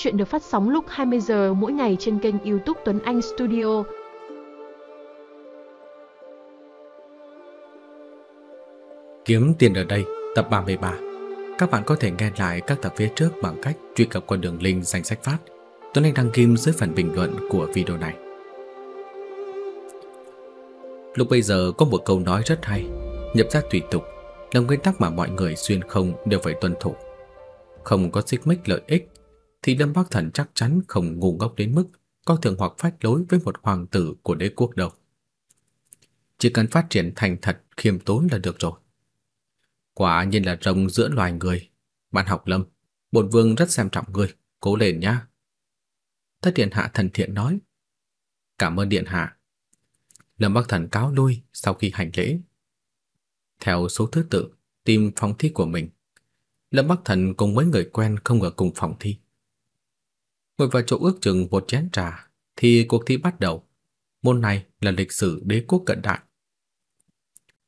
Chuyện được phát sóng lúc 20 giờ mỗi ngày trên kênh YouTube Tuấn Anh Studio. Kiếm tiền ở đây, tập 33. Các bạn có thể nghe lại các tập phía trước bằng cách truy cập qua đường link danh sách phát. Tuấn Anh đăng kim dưới phần bình luận của video này. Lúc bây giờ có một câu nói rất hay, nhập ra tùy tục là nguyên tắc mà mọi người xuyên không đều phải tuân thủ. Không có xích mích lợi ích thì Lâm Bắc Thần chắc chắn không ngu ngốc đến mức coi thường hoặc phách lối với một hoàng tử của đế quốc đâu. Chỉ cần phát triển thành thật khiêm tốn là được rồi. Quả nhiên là rồng giữa loài người. Bạn học Lâm, bổn vương rất xem trọng ngươi, cố lên nhá. Thất điện hạ thần thiện nói. Cảm ơn điện hạ. Lâm Bắc Thần cáo lui sau khi hành lễ. Theo số thứ tự, tìm phòng thi của mình. Lâm Bắc Thần cùng mấy người quen không ở cùng phòng thi. Ngồi vào chỗ ước chừng một chén trà thì cuộc thi bắt đầu. Môn này là lịch sử đế quốc cận đại.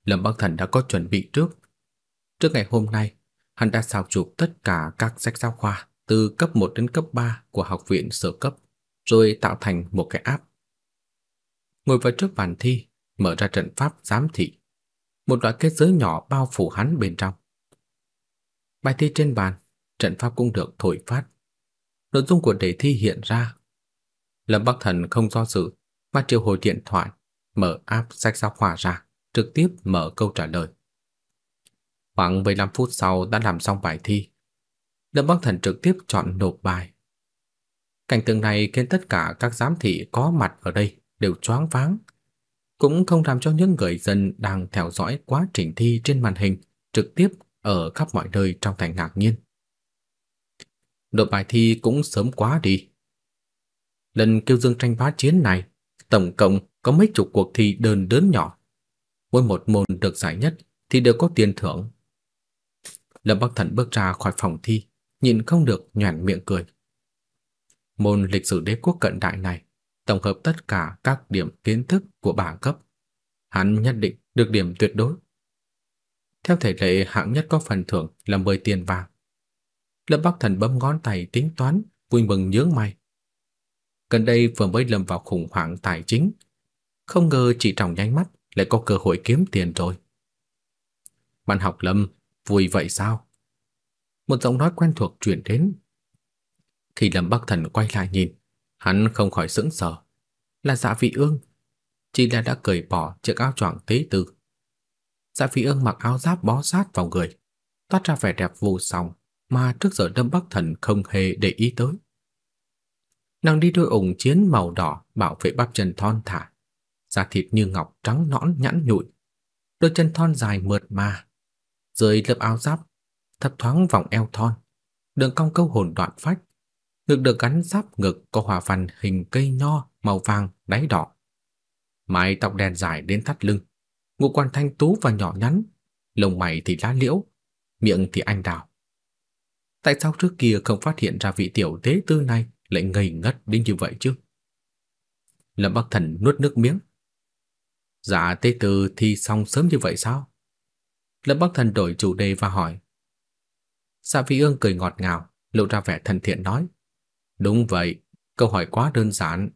Lâm Bắc Thần đã có chuẩn bị trước. Trước ngày hôm nay, hắn đã sao chụp tất cả các sách giáo khoa từ cấp 1 đến cấp 3 của học viện sở cấp, rồi tạo thành một cái app. Ngồi vào trước bàn thi, mở ra trận pháp giám thị. Một loại kết giới nhỏ bao phủ hắn bên trong. Bài thi trên bàn, trận pháp cũng được thổi phát. Nội dung của đề thi hiện ra. Lâm Bắc Thần không do dự, mà triệu hồi điện thoại, mở app sách giáo khoa ra, trực tiếp mở câu trả lời. Khoảng 15 phút sau đã làm xong bài thi. Lâm Bắc Thần trực tiếp chọn nộp bài. Cảnh tượng này khiến tất cả các giám thị có mặt ở đây đều choáng váng, cũng không làm cho những người dân đang theo dõi quá trình thi trên màn hình trực tiếp ở khắp mọi nơi trong thành ngạc nhiên. Nộp bài thi cũng sớm quá đi. Lần kêu dương tranh bá chiến này, tổng cộng có mấy chục cuộc thi đơn lớn nhỏ. Mỗi một môn được giải nhất thì đều có tiền thưởng. Lâm Bắc Thần bước ra khỏi phòng thi, nhìn không được nhoẻn miệng cười. Môn lịch sử đế quốc cận đại này tổng hợp tất cả các điểm kiến thức của bảng cấp. Hắn nhất định được điểm tuyệt đối. Theo thể lệ hạng nhất có phần thưởng là 10 tiền vàng. Lâm Bắc Thần bấm ngón tay tính toán, vui mừng nhướng mày. Gần đây vừa mới lâm vào khủng hoảng tài chính, không ngờ chỉ trong nháy mắt lại có cơ hội kiếm tiền rồi. Bạn học Lâm, vui vậy sao? Một giọng nói quen thuộc truyền đến. Khi Lâm Bắc Thần quay lại nhìn, hắn không khỏi sững sờ. Là Dạ Vị Ương, chỉ là đã cởi bỏ chiếc áo choàng tế tử. Dạ Vị Ương mặc áo giáp bó sát vào người, toát ra vẻ đẹp vô song mà trước giờ Lâm Bắc Thần không hề để ý tới. Nàng đi đôi ủng chiến màu đỏ bảo vệ bắp chân thon thả, da thịt như ngọc trắng nõn nhẵn nhụi, đôi chân thon dài mượt mà, dưới lớp áo giáp thấp thoáng vòng eo thon, đường cong câu hồn đoạn phách, ngực được gắn giáp ngực có hoa văn hình cây nho màu vàng đáy đỏ. Mái tóc đen dài đến thắt lưng, ngũ quan thanh tú và nhỏ nhắn, lông mày thì lá liễu, miệng thì anh đào. Tại sao trước kia không phát hiện ra vị tiểu tế tư này lại ngây ngất đến như vậy chứ? Lâm Bắc Thần nuốt nước miếng. Dạ tế tư thi xong sớm như vậy sao? Lâm Bắc Thần đổi chủ đề và hỏi. Dạ Vị Ương cười ngọt ngào, lộ ra vẻ thân thiện nói. Đúng vậy, câu hỏi quá đơn giản.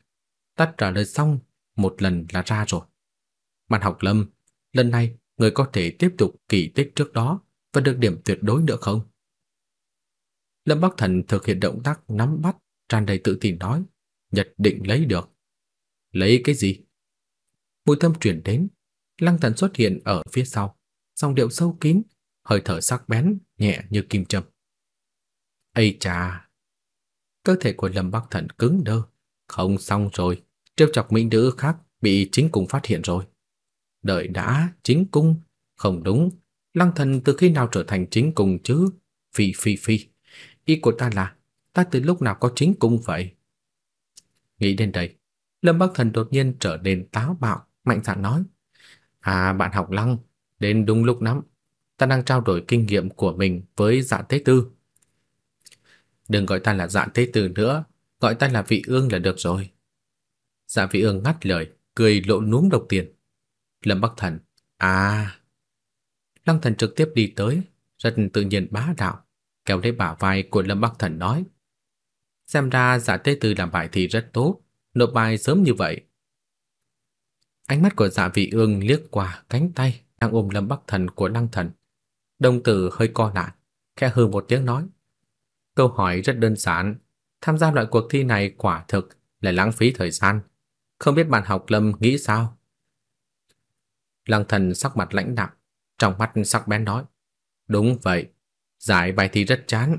Tắt trả lời xong, một lần là ra rồi. Bạn học Lâm, lần này người có thể tiếp tục kỳ tích trước đó và được điểm tuyệt đối nữa không? Lâm Bắc Thần thực hiện động tác nắm bắt, tràn đầy tự tin nói, nhất định lấy được. Lấy cái gì? Mùi thơm truyền đến, Lăng Thần xuất hiện ở phía sau, dòng điệu sâu kín, hơi thở sắc bén, nhẹ như kim châm. Ây chà! Cơ thể của Lâm Bắc Thần cứng đơ, không xong rồi, trêu chọc mỹ nữ khác bị chính cung phát hiện rồi. Đợi đã, chính cung, không đúng, Lăng Thần từ khi nào trở thành chính cung chứ? Phi phi phi. Ý của ta là, ta từ lúc nào có chính cung vậy? Nghĩ đến đây, Lâm Bắc Thần đột nhiên trở nên táo bạo, mạnh dạn nói. À, bạn học lăng, đến đúng lúc lắm. Ta đang trao đổi kinh nghiệm của mình với dạ tế tư. Đừng gọi ta là dạ tế tư nữa, gọi ta là vị ương là được rồi. Dạ vị ương ngắt lời, cười lộ núm độc tiền. Lâm Bắc Thần, à... Lăng Thần trực tiếp đi tới, rất tự nhiên bá đạo, kéo lấy bả vai của Lâm Bắc Thần nói: Xem ra giả tế từ làm bài thi rất tốt, nộp bài sớm như vậy. Ánh mắt của dạ vị ương liếc qua cánh tay đang ôm lâm bắc thần của lăng thần. Đồng tử hơi co lại, khẽ hừ một tiếng nói. Câu hỏi rất đơn giản, tham gia loại cuộc thi này quả thực là lãng phí thời gian. Không biết bạn học lâm nghĩ sao? Lăng thần sắc mặt lãnh đạm, trong mắt sắc bén nói. Đúng vậy, giải bài thi rất chán.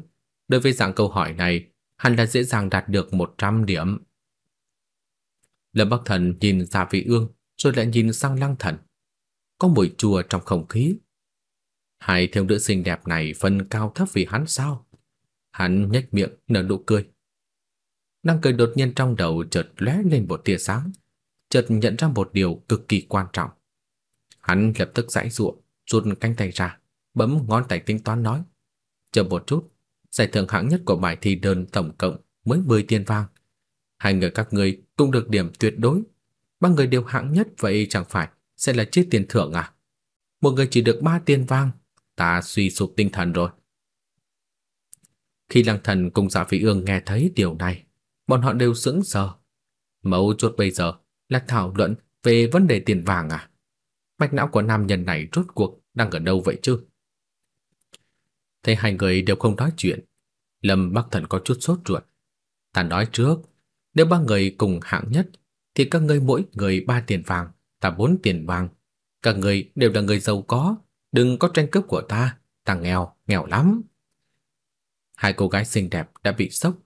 Đối với dạng câu hỏi này, hắn đã dễ dàng đạt được 100 điểm. Lâm Bắc Thần nhìn Dạ Vị Ương, rồi lại nhìn sang Lăng Thần. Có mùi chua trong không khí. Hai thiếu nữ xinh đẹp này phân cao thấp vì hắn sao? Hắn nhếch miệng nở nụ cười. Năng cười đột nhiên trong đầu chợt lóe lên một tia sáng, chợt nhận ra một điều cực kỳ quan trọng. Hắn lập tức giãy giụa, rút cánh tay ra, bấm ngón tay tính toán nói: "Chờ một chút, giải thưởng hạng nhất của bài thi đơn tổng cộng mới 10 tiền vàng. Hai người các ngươi cũng được điểm tuyệt đối. Ba người đều hạng nhất vậy chẳng phải sẽ là chiếc tiền thưởng à? Một người chỉ được 3 tiền vàng, ta suy sụp tinh thần rồi." Khi Lăng Thần cùng giả Phi Ương nghe thấy điều này, bọn họ đều sững sờ. Mấu chốt bây giờ là thảo luận về vấn đề tiền vàng à? Mạch não của nam nhân này rốt cuộc đang ở đâu vậy chứ? Thấy hai người đều không nói chuyện, Lâm Bắc Thần có chút sốt ruột. Ta nói trước, nếu ba người cùng hạng nhất thì các ngươi mỗi người ba tiền vàng, ta bốn tiền vàng. Các người đều là người giàu có, đừng có tranh cướp của ta, ta nghèo, nghèo lắm. Hai cô gái xinh đẹp đã bị sốc.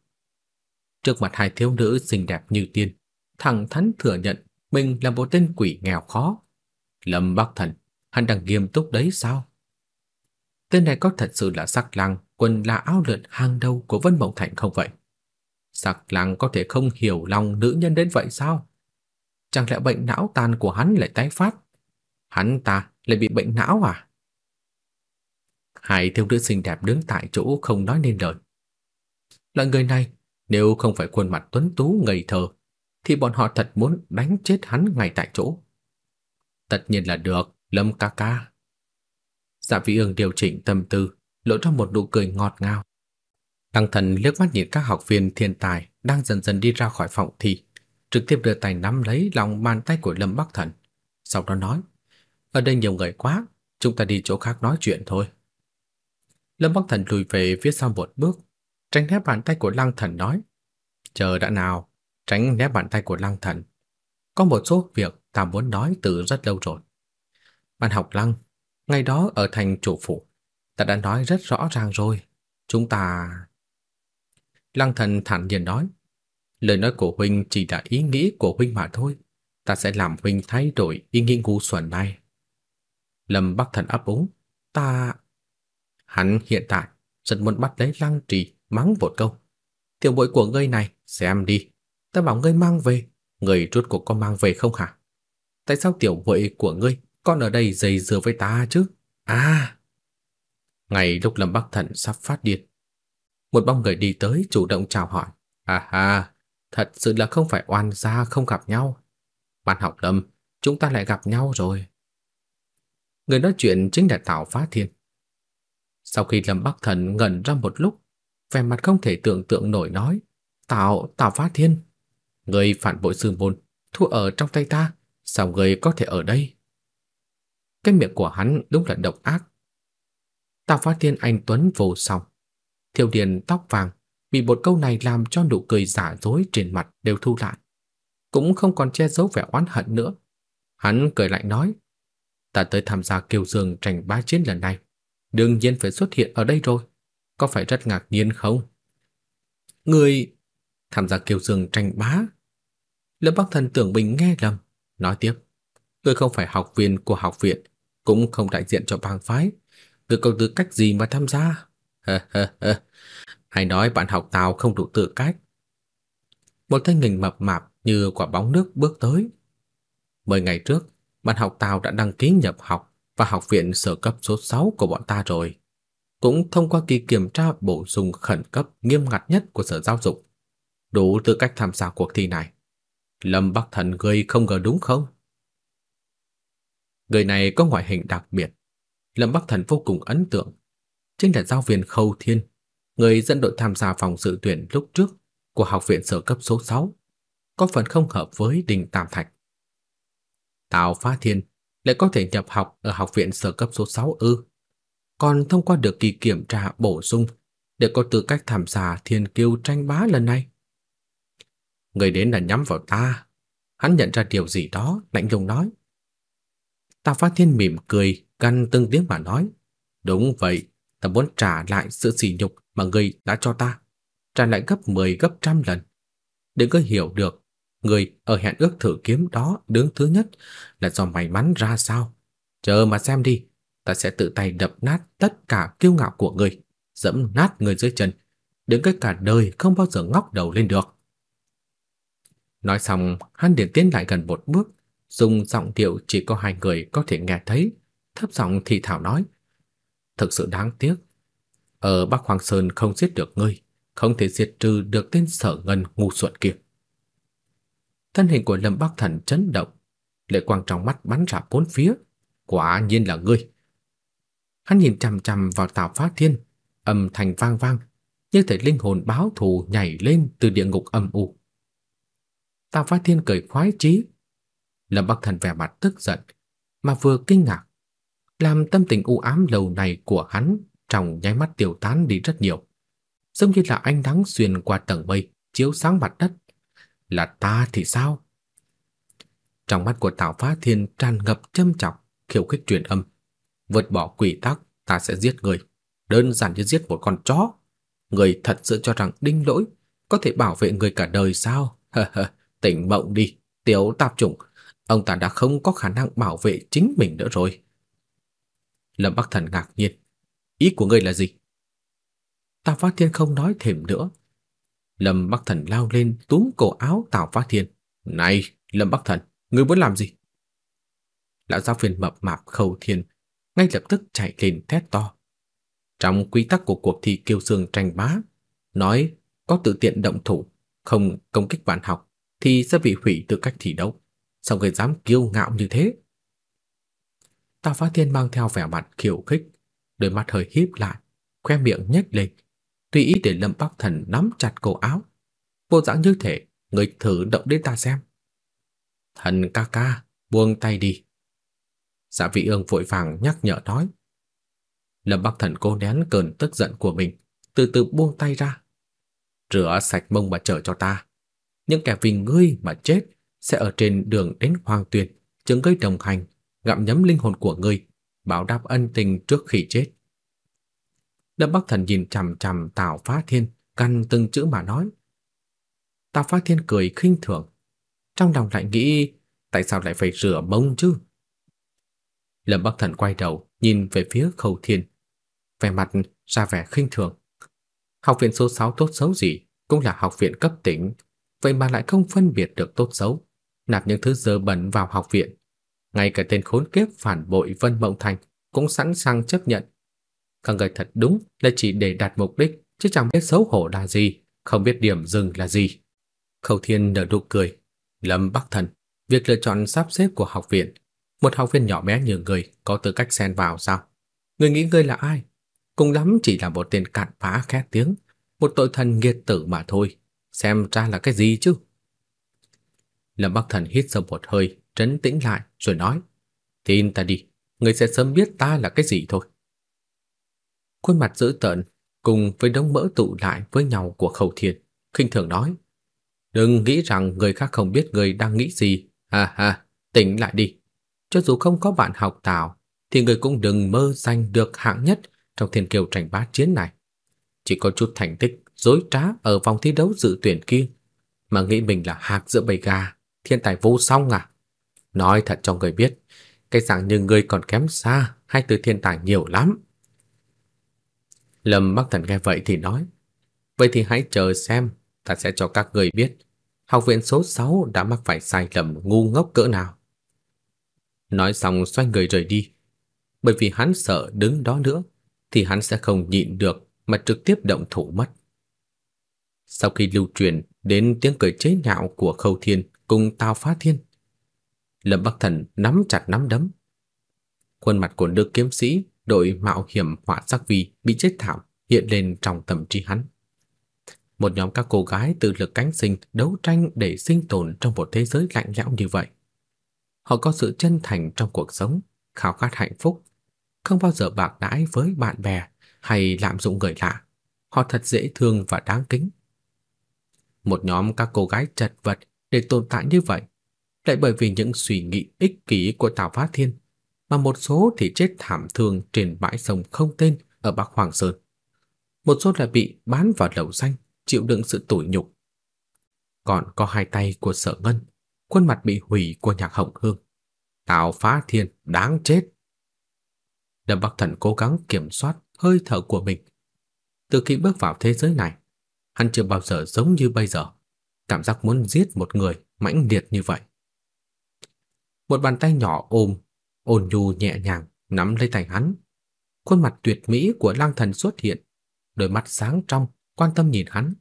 Trước mặt hai thiếu nữ xinh đẹp như tiên, thẳng thắn thừa nhận mình là một tên quỷ nghèo khó. Lâm Bắc Thần, hắn đang nghiêm túc đấy sao? Tên này có thật sự là sắc lang, quân là áo lượn hàng đầu của Vân Mộng Thành không vậy? Sắc lang có thể không hiểu lòng nữ nhân đến vậy sao? Chẳng lẽ bệnh não tàn của hắn lại tái phát? Hắn ta lại bị bệnh não à? Hai thiếu nữ xinh đẹp đứng tại chỗ không nói nên lời. Loại người này, nếu không phải khuôn mặt tuấn tú ngây thơ, thì bọn họ thật muốn đánh chết hắn ngay tại chỗ. Tất nhiên là được, Lâm ca ca. Dạ Vĩ Ương điều chỉnh tâm tư, lộ ra một nụ cười ngọt ngào. Đăng thần liếc mắt nhìn các học viên thiên tài đang dần dần đi ra khỏi phòng thi, trực tiếp đưa tay nắm lấy lòng bàn tay của Lâm Bắc Thần. Sau đó nói, ở đây nhiều người quá, chúng ta đi chỗ khác nói chuyện thôi. Lâm Bắc Thần lùi về phía sau một bước, tránh né bàn tay của Lăng Thần nói, chờ đã nào, tránh né bàn tay của Lăng Thần. Có một số việc ta muốn nói từ rất lâu rồi. Bạn học Lăng, ngày đó ở thành chủ phủ, ta đã nói rất rõ ràng rồi. Chúng ta... Lăng thần thản nhiên nói, lời nói của huynh chỉ là ý nghĩ của huynh mà thôi. Ta sẽ làm huynh thay đổi ý nghĩ ngu xuẩn này. Lâm Bắc Thần ấp úng, ta... Hắn hiện tại rất muốn bắt lấy Lăng Trì mắng một câu. Tiểu bội của ngươi này, xem đi, ta bảo ngươi mang về, người rốt cuộc có mang về không hả? Tại sao tiểu bội của ngươi con ở đây dây dưa với ta chứ? À! Ngày lúc Lâm Bắc Thần sắp phát điên, một bóng người đi tới chủ động chào hỏi. À ha, thật sự là không phải oan gia không gặp nhau. Bạn học Lâm, chúng ta lại gặp nhau rồi. Người nói chuyện chính là Tào Phá Thiên. Sau khi Lâm Bắc Thần ngẩn ra một lúc, vẻ mặt không thể tưởng tượng nổi nói, "Tào, Tào Phá Thiên, người phản bội sư môn, thua ở trong tay ta, sao người có thể ở đây?" Cái miệng của hắn đúng là độc ác. Tào Phá Thiên anh tuấn vô song, Thiêu Điền tóc vàng bị một câu này làm cho nụ cười giả dối trên mặt đều thu lại, cũng không còn che giấu vẻ oán hận nữa. Hắn cười lại nói: "Ta tới tham gia Kiều Dương tranh bá chiến lần này, đương nhiên phải xuất hiện ở đây rồi, có phải rất ngạc nhiên không?" Người tham gia Kiều Dương tranh bá? Lâm Bắc Thần tưởng mình nghe lầm, nói tiếp: "Ngươi không phải học viên của học viện, cũng không đại diện cho bang phái, ngươi có tư cách gì mà tham gia?" Hay nói bạn học Tào không đủ tư cách. Một thanh hình mập mạp như quả bóng nước bước tới. Mười ngày trước, bạn học Tào đã đăng ký nhập học và học viện sở cấp số 6 của bọn ta rồi. Cũng thông qua kỳ kiểm tra bổ sung khẩn cấp nghiêm ngặt nhất của sở giáo dục. Đủ tư cách tham gia cuộc thi này. Lâm Bắc Thần gây không ngờ đúng không? Người này có ngoại hình đặc biệt. Lâm Bắc Thần vô cùng ấn tượng. Chính là giáo viên Khâu Thiên, người dẫn đội tham gia phòng dự tuyển lúc trước của học viện sở cấp số 6 có phần không hợp với Đình Tam Thạch. Tào Phá Thiên lại có thể nhập học ở học viện sở cấp số 6 ư? Còn thông qua được kỳ kiểm tra bổ sung để có tư cách tham gia thiên kiêu tranh bá lần này. Người đến là nhắm vào ta. Hắn nhận ra điều gì đó, lạnh lùng nói. Tạ Phát Thiên mỉm cười, căn từng tiếng mà nói. Đúng vậy, ta muốn trả lại sự sỉ nhục mà người đã cho ta. Trả lại gấp 10 gấp trăm lần. Để ngươi hiểu được, người ở hẹn ước thử kiếm đó đứng thứ nhất là do may mắn ra sao. Chờ mà xem đi, ta sẽ tự tay đập nát tất cả kiêu ngạo của ngươi, dẫm nát người dưới chân, đến cái cả đời không bao giờ ngóc đầu lên được. Nói xong, hắn liền tiến lại gần một bước, dùng giọng điệu chỉ có hai người có thể nghe thấy, thấp giọng thì thảo nói: "Thực sự đáng tiếc, ở Bắc Hoàng Sơn không giết được ngươi, không thể diệt trừ được tên Sở Ngân ngu xuẩn kia." Thân hình của Lâm Bắc Thần chấn động, lệ quang trong mắt bắn ra bốn phía, quả nhiên là ngươi. Hắn nhìn chằm chằm vào Tào Phá Thiên, âm thanh vang vang, như thể linh hồn báo thù nhảy lên từ địa ngục âm u. Tào Phá Thiên cười khoái chí. Lâm Bắc Thần vẻ mặt tức giận, mà vừa kinh ngạc, làm tâm tình u ám lâu này của hắn trong nháy mắt tiêu tán đi rất nhiều, giống như là ánh nắng xuyên qua tầng mây, chiếu sáng mặt đất. Là ta thì sao? Trong mắt của Tào Phá Thiên tràn ngập châm chọc, khiêu khích truyền âm, vượt bỏ quy tắc, ta sẽ giết người, đơn giản như giết một con chó. Người thật sự cho rằng đinh lỗi có thể bảo vệ người cả đời sao? tỉnh mộng đi, tiểu tạp chủng, ông ta đã không có khả năng bảo vệ chính mình nữa rồi. Lâm Bắc Thần ngạc nhiên, ý của ngươi là gì? Tào Phát Thiên không nói thêm nữa. Lâm Bắc Thần lao lên túm cổ áo Tào Phát Thiên. Này, Lâm Bắc Thần, ngươi muốn làm gì? Lão giáo viên mập mạp khâu thiên ngay lập tức chạy lên thét to. Trong quy tắc của cuộc thi kiêu xương tranh bá, nói có tự tiện động thủ, không công kích bạn học thì sẽ bị hủy tư cách thi đấu. Sao người dám kiêu ngạo như thế? Tào Phá Thiên mang theo vẻ mặt khiêu khích, đôi mắt hơi híp lại, khoe miệng nhếch lên, tùy ý để Lâm Bắc Thần nắm chặt cổ áo. Vô dạng như thể, người thử động đến ta xem. Thần ca ca, buông tay đi. Dạ vị ương vội vàng nhắc nhở nói. Lâm Bắc Thần cố nén cơn tức giận của mình, từ từ buông tay ra. Rửa sạch mông mà chờ cho ta những kẻ vì ngươi mà chết sẽ ở trên đường đến Hoàng Tuyền, chứng gây đồng hành, gặm nhấm linh hồn của ngươi, báo đáp ân tình trước khi chết. Lâm Bắc Thần nhìn chằm chằm Tào Phá Thiên, căn từng chữ mà nói. Tào Phá Thiên cười khinh thường, trong lòng lại nghĩ tại sao lại phải rửa mông chứ? Lâm Bắc Thần quay đầu, nhìn về phía Khâu Thiên, vẻ mặt ra vẻ khinh thường. Học viện số 6 tốt xấu gì cũng là học viện cấp tỉnh, vậy mà lại không phân biệt được tốt xấu, nạp những thứ dơ bẩn vào học viện. Ngay cả tên khốn kiếp phản bội Vân Mộng Thành cũng sẵn sàng chấp nhận. Các người thật đúng là chỉ để đạt mục đích, chứ chẳng biết xấu hổ là gì, không biết điểm dừng là gì. Khâu Thiên nở nụ cười, Lâm Bắc Thần, việc lựa chọn sắp xếp của học viện, một học viên nhỏ bé như người có tư cách xen vào sao? Người nghĩ ngươi là ai? Cùng lắm chỉ là một tên cặn phá khét tiếng, một tội thần nghiệt tử mà thôi xem ra là cái gì chứ? Lâm Bắc Thần hít sâu một hơi, trấn tĩnh lại rồi nói: "Tin ta đi, người sẽ sớm biết ta là cái gì thôi." Khuôn mặt dữ tợn cùng với đống mỡ tụ lại với nhau của Khâu Thiên, khinh thường nói: "Đừng nghĩ rằng người khác không biết người đang nghĩ gì, ha ha, tỉnh lại đi. Cho dù không có bạn học Tào, thì người cũng đừng mơ giành được hạng nhất trong thiên kiều tranh bá chiến này. Chỉ có chút thành tích dối trá ở vòng thi đấu dự tuyển kia, mà nghĩ mình là hạc giữa bầy gà, thiên tài vô song à? Nói thật cho người biết, cái dạng như người còn kém xa, hai từ thiên tài nhiều lắm. Lâm Bắc Thần nghe vậy thì nói, vậy thì hãy chờ xem, ta sẽ cho các người biết, học viện số 6 đã mắc phải sai lầm ngu ngốc cỡ nào. Nói xong xoay người rời đi, bởi vì hắn sợ đứng đó nữa, thì hắn sẽ không nhịn được mà trực tiếp động thủ mất. Sau khi lưu truyền đến tiếng cười chế nhạo của Khâu Thiên cùng Tào Phá Thiên, Lâm Bắc Thần nắm chặt nắm đấm. Khuôn mặt của nữ kiếm sĩ đội mạo hiểm họa sắc vi bị chết thảm hiện lên trong tâm trí hắn. Một nhóm các cô gái tự lực cánh sinh đấu tranh để sinh tồn trong một thế giới lạnh lẽo như vậy. Họ có sự chân thành trong cuộc sống, khao khát hạnh phúc, không bao giờ bạc đãi với bạn bè hay lạm dụng người lạ. Họ thật dễ thương và đáng kính. Một nhóm các cô gái chật vật để tồn tại như vậy, lại bởi vì những suy nghĩ ích kỷ của Tào Phá Thiên, mà một số thì chết thảm thương trên bãi sông không tên ở Bắc Hoàng Sơn. Một số lại bị bán vào lầu xanh, chịu đựng sự tủi nhục. Còn có hai tay của Sở Ngân, khuôn mặt bị hủy của Nhạc Hồng Hương. Tào Phá Thiên đáng chết. Lâm Bắc Thần cố gắng kiểm soát hơi thở của mình. Từ khi bước vào thế giới này, hắn chưa bao giờ giống như bây giờ, cảm giác muốn giết một người mãnh liệt như vậy. Một bàn tay nhỏ ôm, ôn nhu nhẹ nhàng nắm lấy tay hắn. Khuôn mặt tuyệt mỹ của Lang Thần xuất hiện, đôi mắt sáng trong quan tâm nhìn hắn.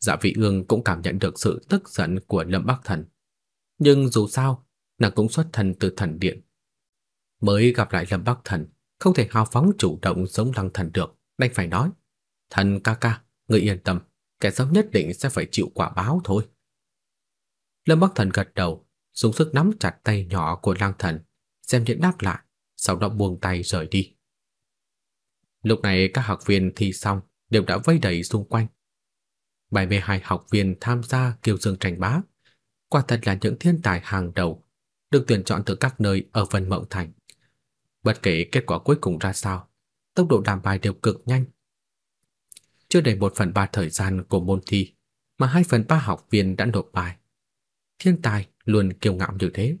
Dạ Vị Ương cũng cảm nhận được sự tức giận của Lâm Bắc Thần, nhưng dù sao, nàng cũng xuất thân từ thần điện. Mới gặp lại Lâm Bắc Thần, không thể hào phóng chủ động giống Lăng Thần được, đành phải nói: "Thần ca ca, người yên tâm, kẻ xấu nhất định sẽ phải chịu quả báo thôi." Lâm Bắc Thần gật đầu, dùng sức nắm chặt tay nhỏ của Lang Thần, xem như đáp lại, sau đó buông tay rời đi. Lúc này các học viên thi xong đều đã vây đầy xung quanh. 72 học viên tham gia kiều dương tranh bá, quả thật là những thiên tài hàng đầu, được tuyển chọn từ các nơi ở Vân Mộng Thành. Bất kể kết quả cuối cùng ra sao, tốc độ làm bài đều cực nhanh. Chưa đầy một phần ba thời gian của môn thi, mà hai phần ba học viên đã nộp bài. Thiên tài luôn kiêu ngạo như thế.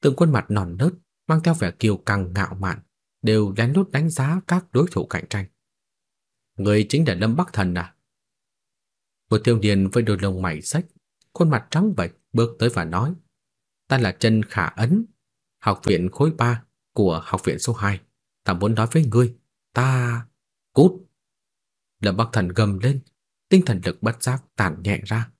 Từng khuôn mặt non nớt mang theo vẻ kiêu căng ngạo mạn, đều lén lút đánh giá các đối thủ cạnh tranh. Người chính là Lâm Bắc Thần à? Một thiếu niên với đôi lông mày sách, khuôn mặt trắng bệch bước tới và nói: "Ta là Trần Khả Ấn, học viện khối 3 của học viện số 2, ta muốn nói với ngươi, ta. Lâm Bắc Thần gầm lên, tinh thần lực bất giác tản nhẹ ra.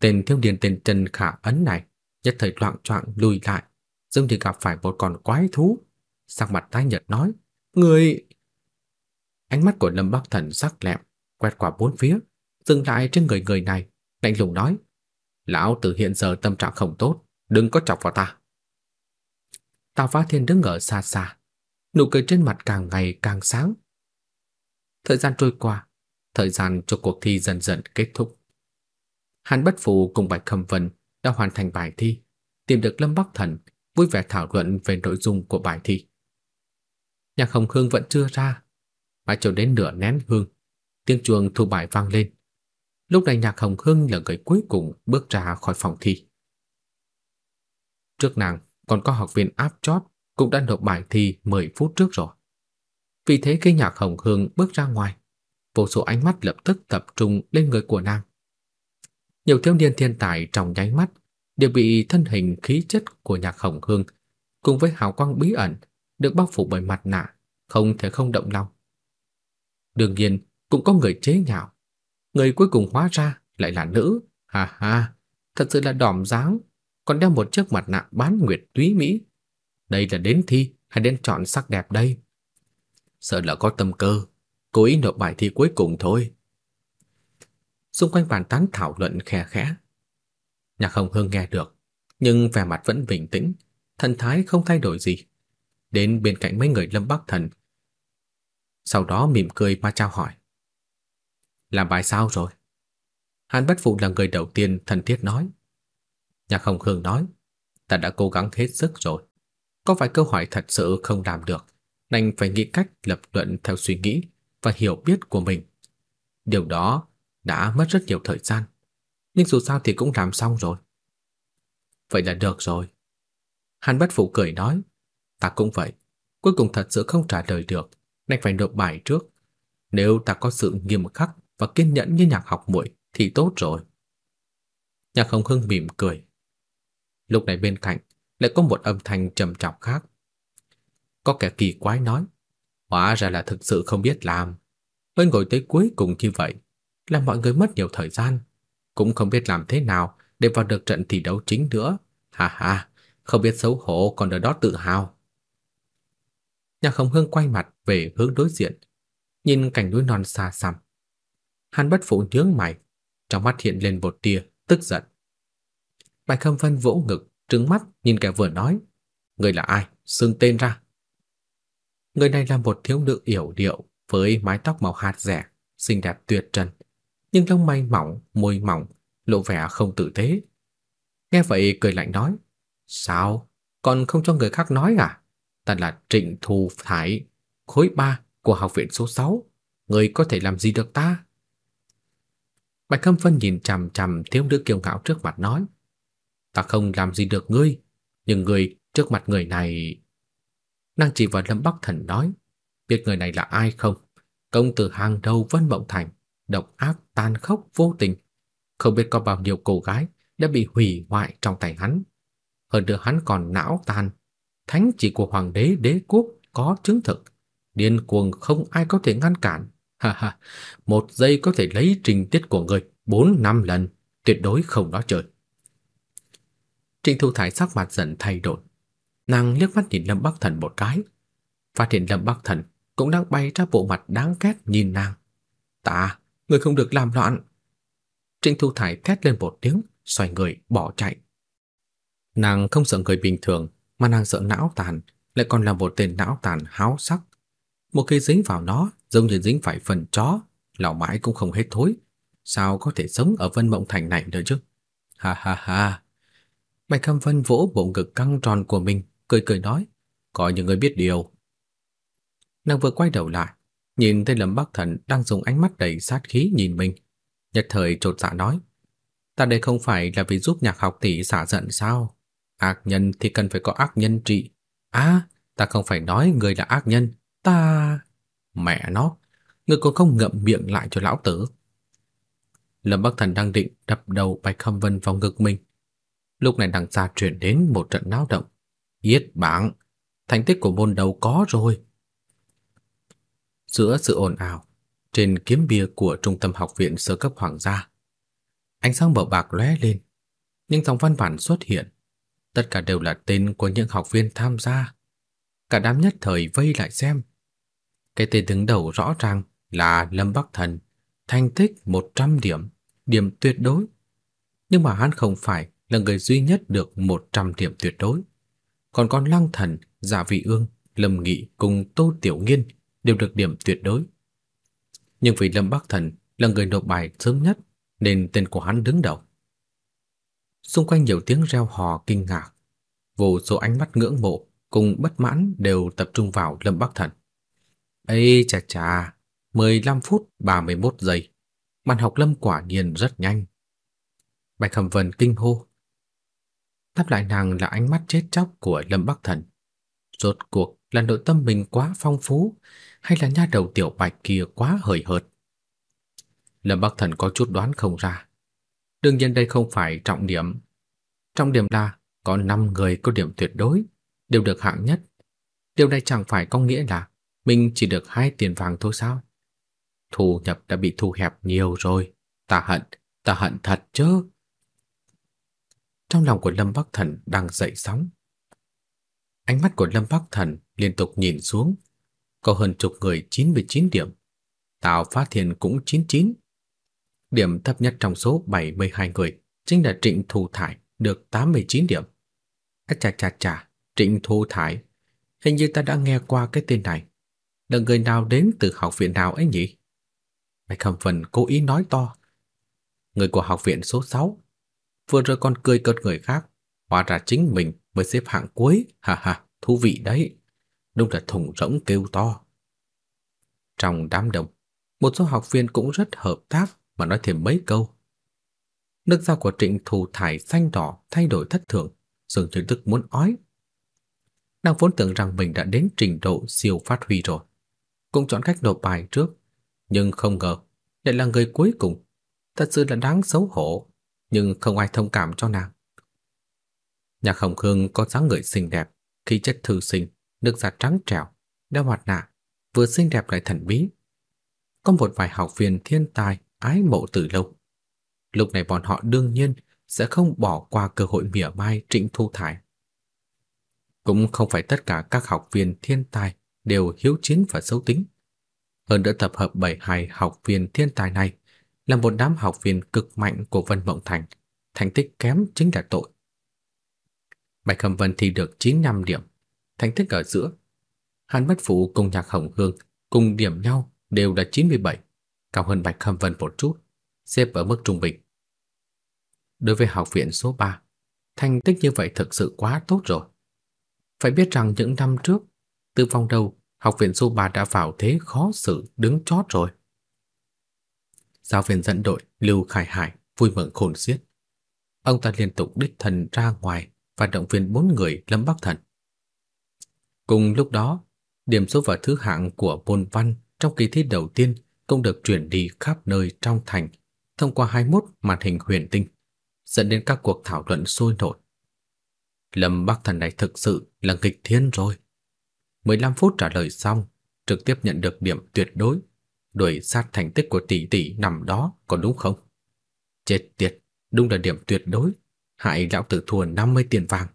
Tên thiếu niên tên Trần Khả Ấn này nhất thời loạn choạng lùi lại, dường như gặp phải một con quái thú, sắc mặt tái nhợt nói: "Ngươi..." Ánh mắt của Lâm Bắc Thần sắc lẹm, quét qua bốn phía, dừng lại trên người người này, lạnh lùng nói: "Lão tử hiện giờ tâm trạng không tốt, đừng có chọc vào ta." Tào Phá Thiên đứng ở xa xa, nụ cười trên mặt càng ngày càng sáng. Thời gian trôi qua, thời gian cho cuộc thi dần dần kết thúc. Hàn Bất Phù cùng Bạch Khâm Vân đã hoàn thành bài thi, tìm được Lâm Bắc Thần, vui vẻ thảo luận về nội dung của bài thi. Nhạc Hồng Hương vẫn chưa ra, mãi cho đến nửa nén hương, tiếng chuông thu bài vang lên. Lúc này Nhạc Hồng Hương là người cuối cùng bước ra khỏi phòng thi. Trước nàng còn có học viên áp chót cũng đã nộp bài thi 10 phút trước rồi. Vì thế khi Nhạc Hồng Hương bước ra ngoài, vô số ánh mắt lập tức tập trung lên người của nàng. Nhiều thiếu niên thiên tài trong nháy mắt đều bị thân hình khí chất của Nhạc Hồng Hương cùng với hào quang bí ẩn được bao phủ bởi mặt nạ, không thể không động lòng. Đương nhiên, cũng có người chế nhạo. Người cuối cùng hóa ra lại là nữ, ha ha, thật sự là đỏm dáng, còn đeo một chiếc mặt nạ bán nguyệt túy mỹ. Đây là đến thi hay đến chọn sắc đẹp đây? Sợ là có tâm cơ, cố ý nộp bài thi cuối cùng thôi. Xung quanh bàn tán thảo luận khe khẽ. Nhạc Hồng Hương nghe được, nhưng vẻ mặt vẫn bình tĩnh, thần thái không thay đổi gì. Đến bên cạnh mấy người Lâm Bắc Thần. Sau đó mỉm cười mà trao hỏi. Làm bài sao rồi? Hàn Bất Phụ là người đầu tiên thân thiết nói. Nhạc Hồng Hương nói, ta đã cố gắng hết sức rồi. Có vài câu hỏi thật sự không làm được, đành phải nghĩ cách lập luận theo suy nghĩ và hiểu biết của mình. Điều đó đã mất rất nhiều thời gian, nhưng dù sao thì cũng làm xong rồi. Vậy là được rồi. Hàn Bất Phụ cười nói, ta cũng vậy, cuối cùng thật sự không trả lời được, đành phải nộp bài trước. Nếu ta có sự nghiêm khắc và kiên nhẫn như nhạc học muội thì tốt rồi. Nhạc Hồng Hưng mỉm cười. Lúc này bên cạnh lại có một âm thanh trầm trọng khác. Có kẻ kỳ quái nói, hóa ra là thực sự không biết làm. Bên ngồi tới cuối cùng như vậy, làm mọi người mất nhiều thời gian, cũng không biết làm thế nào để vào được trận thi đấu chính nữa. Ha ha, không biết xấu hổ còn ở đó tự hào. Nhạc Hồng Hương quay mặt về hướng đối diện, nhìn cảnh núi non xa xăm. Hàn Bất Phụ nhướng mày, trong mắt hiện lên một tia tức giận. Bạch Khâm Vân vỗ ngực, trừng mắt nhìn kẻ vừa nói, người là ai, xưng tên ra. Người này là một thiếu nữ yểu điệu với mái tóc màu hạt rẻ, xinh đẹp tuyệt trần, nhưng lông mày mỏng, môi mỏng, lộ vẻ không tử tế. Nghe vậy cười lạnh nói, sao, còn không cho người khác nói à? Ta là Trịnh Thù Thải, khối 3 của học viện số 6, người có thể làm gì được ta? Bạch Khâm Vân nhìn chằm chằm thiếu nữ kiêu ngạo trước mặt nói, ta không làm gì được ngươi, nhưng ngươi trước mặt người này... Nàng chỉ vào Lâm Bắc Thần nói, biết người này là ai không? Công tử hàng đầu Vân Mộng Thành, độc ác tàn khốc vô tình, không biết có bao nhiêu cô gái đã bị hủy hoại trong tay hắn. Hơn nữa hắn còn não tàn, thánh chỉ của hoàng đế đế quốc có chứng thực, điên cuồng không ai có thể ngăn cản. Ha ha, một giây có thể lấy trình tiết của người bốn năm lần, tuyệt đối không nói chơi. Trịnh Thu Thái sắc mặt dần thay đổi. Nàng liếc mắt nhìn Lâm Bắc Thần một cái, phát hiện Lâm Bắc Thần cũng đang bay ra bộ mặt đáng ghét nhìn nàng. "Ta, người không được làm loạn." Trịnh Thu Thải thét lên một tiếng, xoay người bỏ chạy. Nàng không sợ người bình thường, mà nàng sợ não tàn, lại còn là một tên não tàn háo sắc. Một khi dính vào nó, giống như dính phải phần chó, lão mãi cũng không hết thối. Sao có thể sống ở Vân Mộng Thành này nữa chứ? Ha ha ha. Bạch Khâm Vân vỗ bộ ngực căng tròn của mình, cười cười nói, có những người biết điều. Nàng vừa quay đầu lại, nhìn thấy Lâm Bắc Thần đang dùng ánh mắt đầy sát khí nhìn mình, nhất thời trột dạ nói, ta đây không phải là vì giúp nhạc học tỷ xả giận sao? Ác nhân thì cần phải có ác nhân trị. À, ta không phải nói người là ác nhân, ta... Mẹ nó, ngươi còn không ngậm miệng lại cho lão tử. Lâm Bắc Thần đang định đập đầu Bạch Khâm Vân vào ngực mình. Lúc này đằng xa truyền đến một trận náo động. Yết bảng, thành tích của môn đầu có rồi. Giữa sự ồn ào, trên kiếm bia của trung tâm học viện sơ cấp hoàng gia, ánh sáng màu bạc lóe lên, những dòng văn bản xuất hiện, tất cả đều là tên của những học viên tham gia. Cả đám nhất thời vây lại xem. Cái tên đứng đầu rõ ràng là Lâm Bắc Thần, thành tích 100 điểm, điểm tuyệt đối. Nhưng mà hắn không phải là người duy nhất được 100 điểm tuyệt đối. Còn con Lăng Thần, Giả Vị Ương, Lâm Nghị cùng Tô Tiểu Nghiên đều được điểm tuyệt đối. Nhưng vì Lâm Bắc Thần là người nộp bài sớm nhất nên tên của hắn đứng đầu. Xung quanh nhiều tiếng reo hò kinh ngạc, vô số ánh mắt ngưỡng mộ cùng bất mãn đều tập trung vào Lâm Bắc Thần. Ê chà chà, 15 phút 31 giây. Màn học Lâm quả nhiên rất nhanh. Bạch Hầm Vân kinh hô. Đáp lại nàng là ánh mắt chết chóc của Lâm Bắc Thần. Rốt cuộc là nội tâm mình quá phong phú hay là nha đầu tiểu bạch kia quá hời hợt. Lâm Bắc Thần có chút đoán không ra. Đương nhiên đây không phải trọng điểm. Trọng điểm là có 5 người có điểm tuyệt đối, đều được hạng nhất. Điều này chẳng phải có nghĩa là mình chỉ được hai tiền vàng thôi sao? Thu nhập đã bị thu hẹp nhiều rồi, ta hận, ta hận thật chứ. Trong lòng của Lâm Bắc Thần đang dậy sóng. Ánh mắt của Lâm Bắc Thần liên tục nhìn xuống, có hơn chục người 99 điểm. Tào Phát Thiên cũng 99. Điểm thấp nhất trong số 72 người chính là Trịnh Thu Thải được 89 điểm. À chà chà chà, Trịnh Thu Thải, hình như ta đã nghe qua cái tên này. Là người nào đến từ học viện nào ấy nhỉ? Bạch Khâm Vân cố ý nói to. Người của học viện số 6. Vừa rồi còn cười cợt người khác, hóa ra chính mình mới xếp hạng cuối, ha ha, thú vị đấy. Đúng là thùng rỗng kêu to. Trong đám đông, một số học viên cũng rất hợp tác mà nói thêm mấy câu. Nước da của Trịnh Thù thải xanh đỏ thay đổi thất thường, dường như tức muốn ói. Nàng vốn tưởng rằng mình đã đến trình độ siêu phát huy rồi, cũng chọn cách nộp bài trước, nhưng không ngờ lại là người cuối cùng. Thật sự là đáng xấu hổ, nhưng không ai thông cảm cho nàng. Nhạc Hồng Khương có dáng người xinh đẹp, khí chất thư sinh, nước da trắng trẻo, đeo mặt nạ, vừa xinh đẹp lại thần bí. Có một vài học viên thiên tài ái mộ từ lâu. Lúc này bọn họ đương nhiên sẽ không bỏ qua cơ hội mỉa mai Trịnh Thu Thải. Cũng không phải tất cả các học viên thiên tài đều hiếu chiến và xấu tính. Hơn nữa tập hợp 72 học viên thiên tài này là một đám học viên cực mạnh của Vân Mộng Thành, thành tích kém chính là tội. Bạch Khâm Vân thi được 95 điểm, thành tích ở giữa. Hàn Bất Phụ cùng Nhạc Hồng Hương cùng điểm nhau đều là 97, cao hơn Bạch Khâm Vân một chút, xếp ở mức trung bình. Đối với học viện số 3, thành tích như vậy thực sự quá tốt rồi. Phải biết rằng những năm trước, từ vòng đầu, học viện số 3 đã vào thế khó xử đứng chót rồi. Giáo viên dẫn đội Lưu Khải Hải vui mừng khôn xiết. Ông ta liên tục đích thần ra ngoài và động viên bốn người Lâm Bắc Thần. Cùng lúc đó, điểm số và thứ hạng của môn văn trong kỳ thi đầu tiên cũng được chuyển đi khắp nơi trong thành thông qua 21 màn hình huyền tinh, dẫn đến các cuộc thảo luận sôi nổi. Lâm Bắc Thần này thực sự là nghịch thiên rồi. 15 phút trả lời xong, trực tiếp nhận được điểm tuyệt đối, đuổi sát thành tích của tỷ tỷ nằm đó, còn đúng không? Chết tiệt, đúng là điểm tuyệt đối, hại lão tử thua 50 tiền vàng.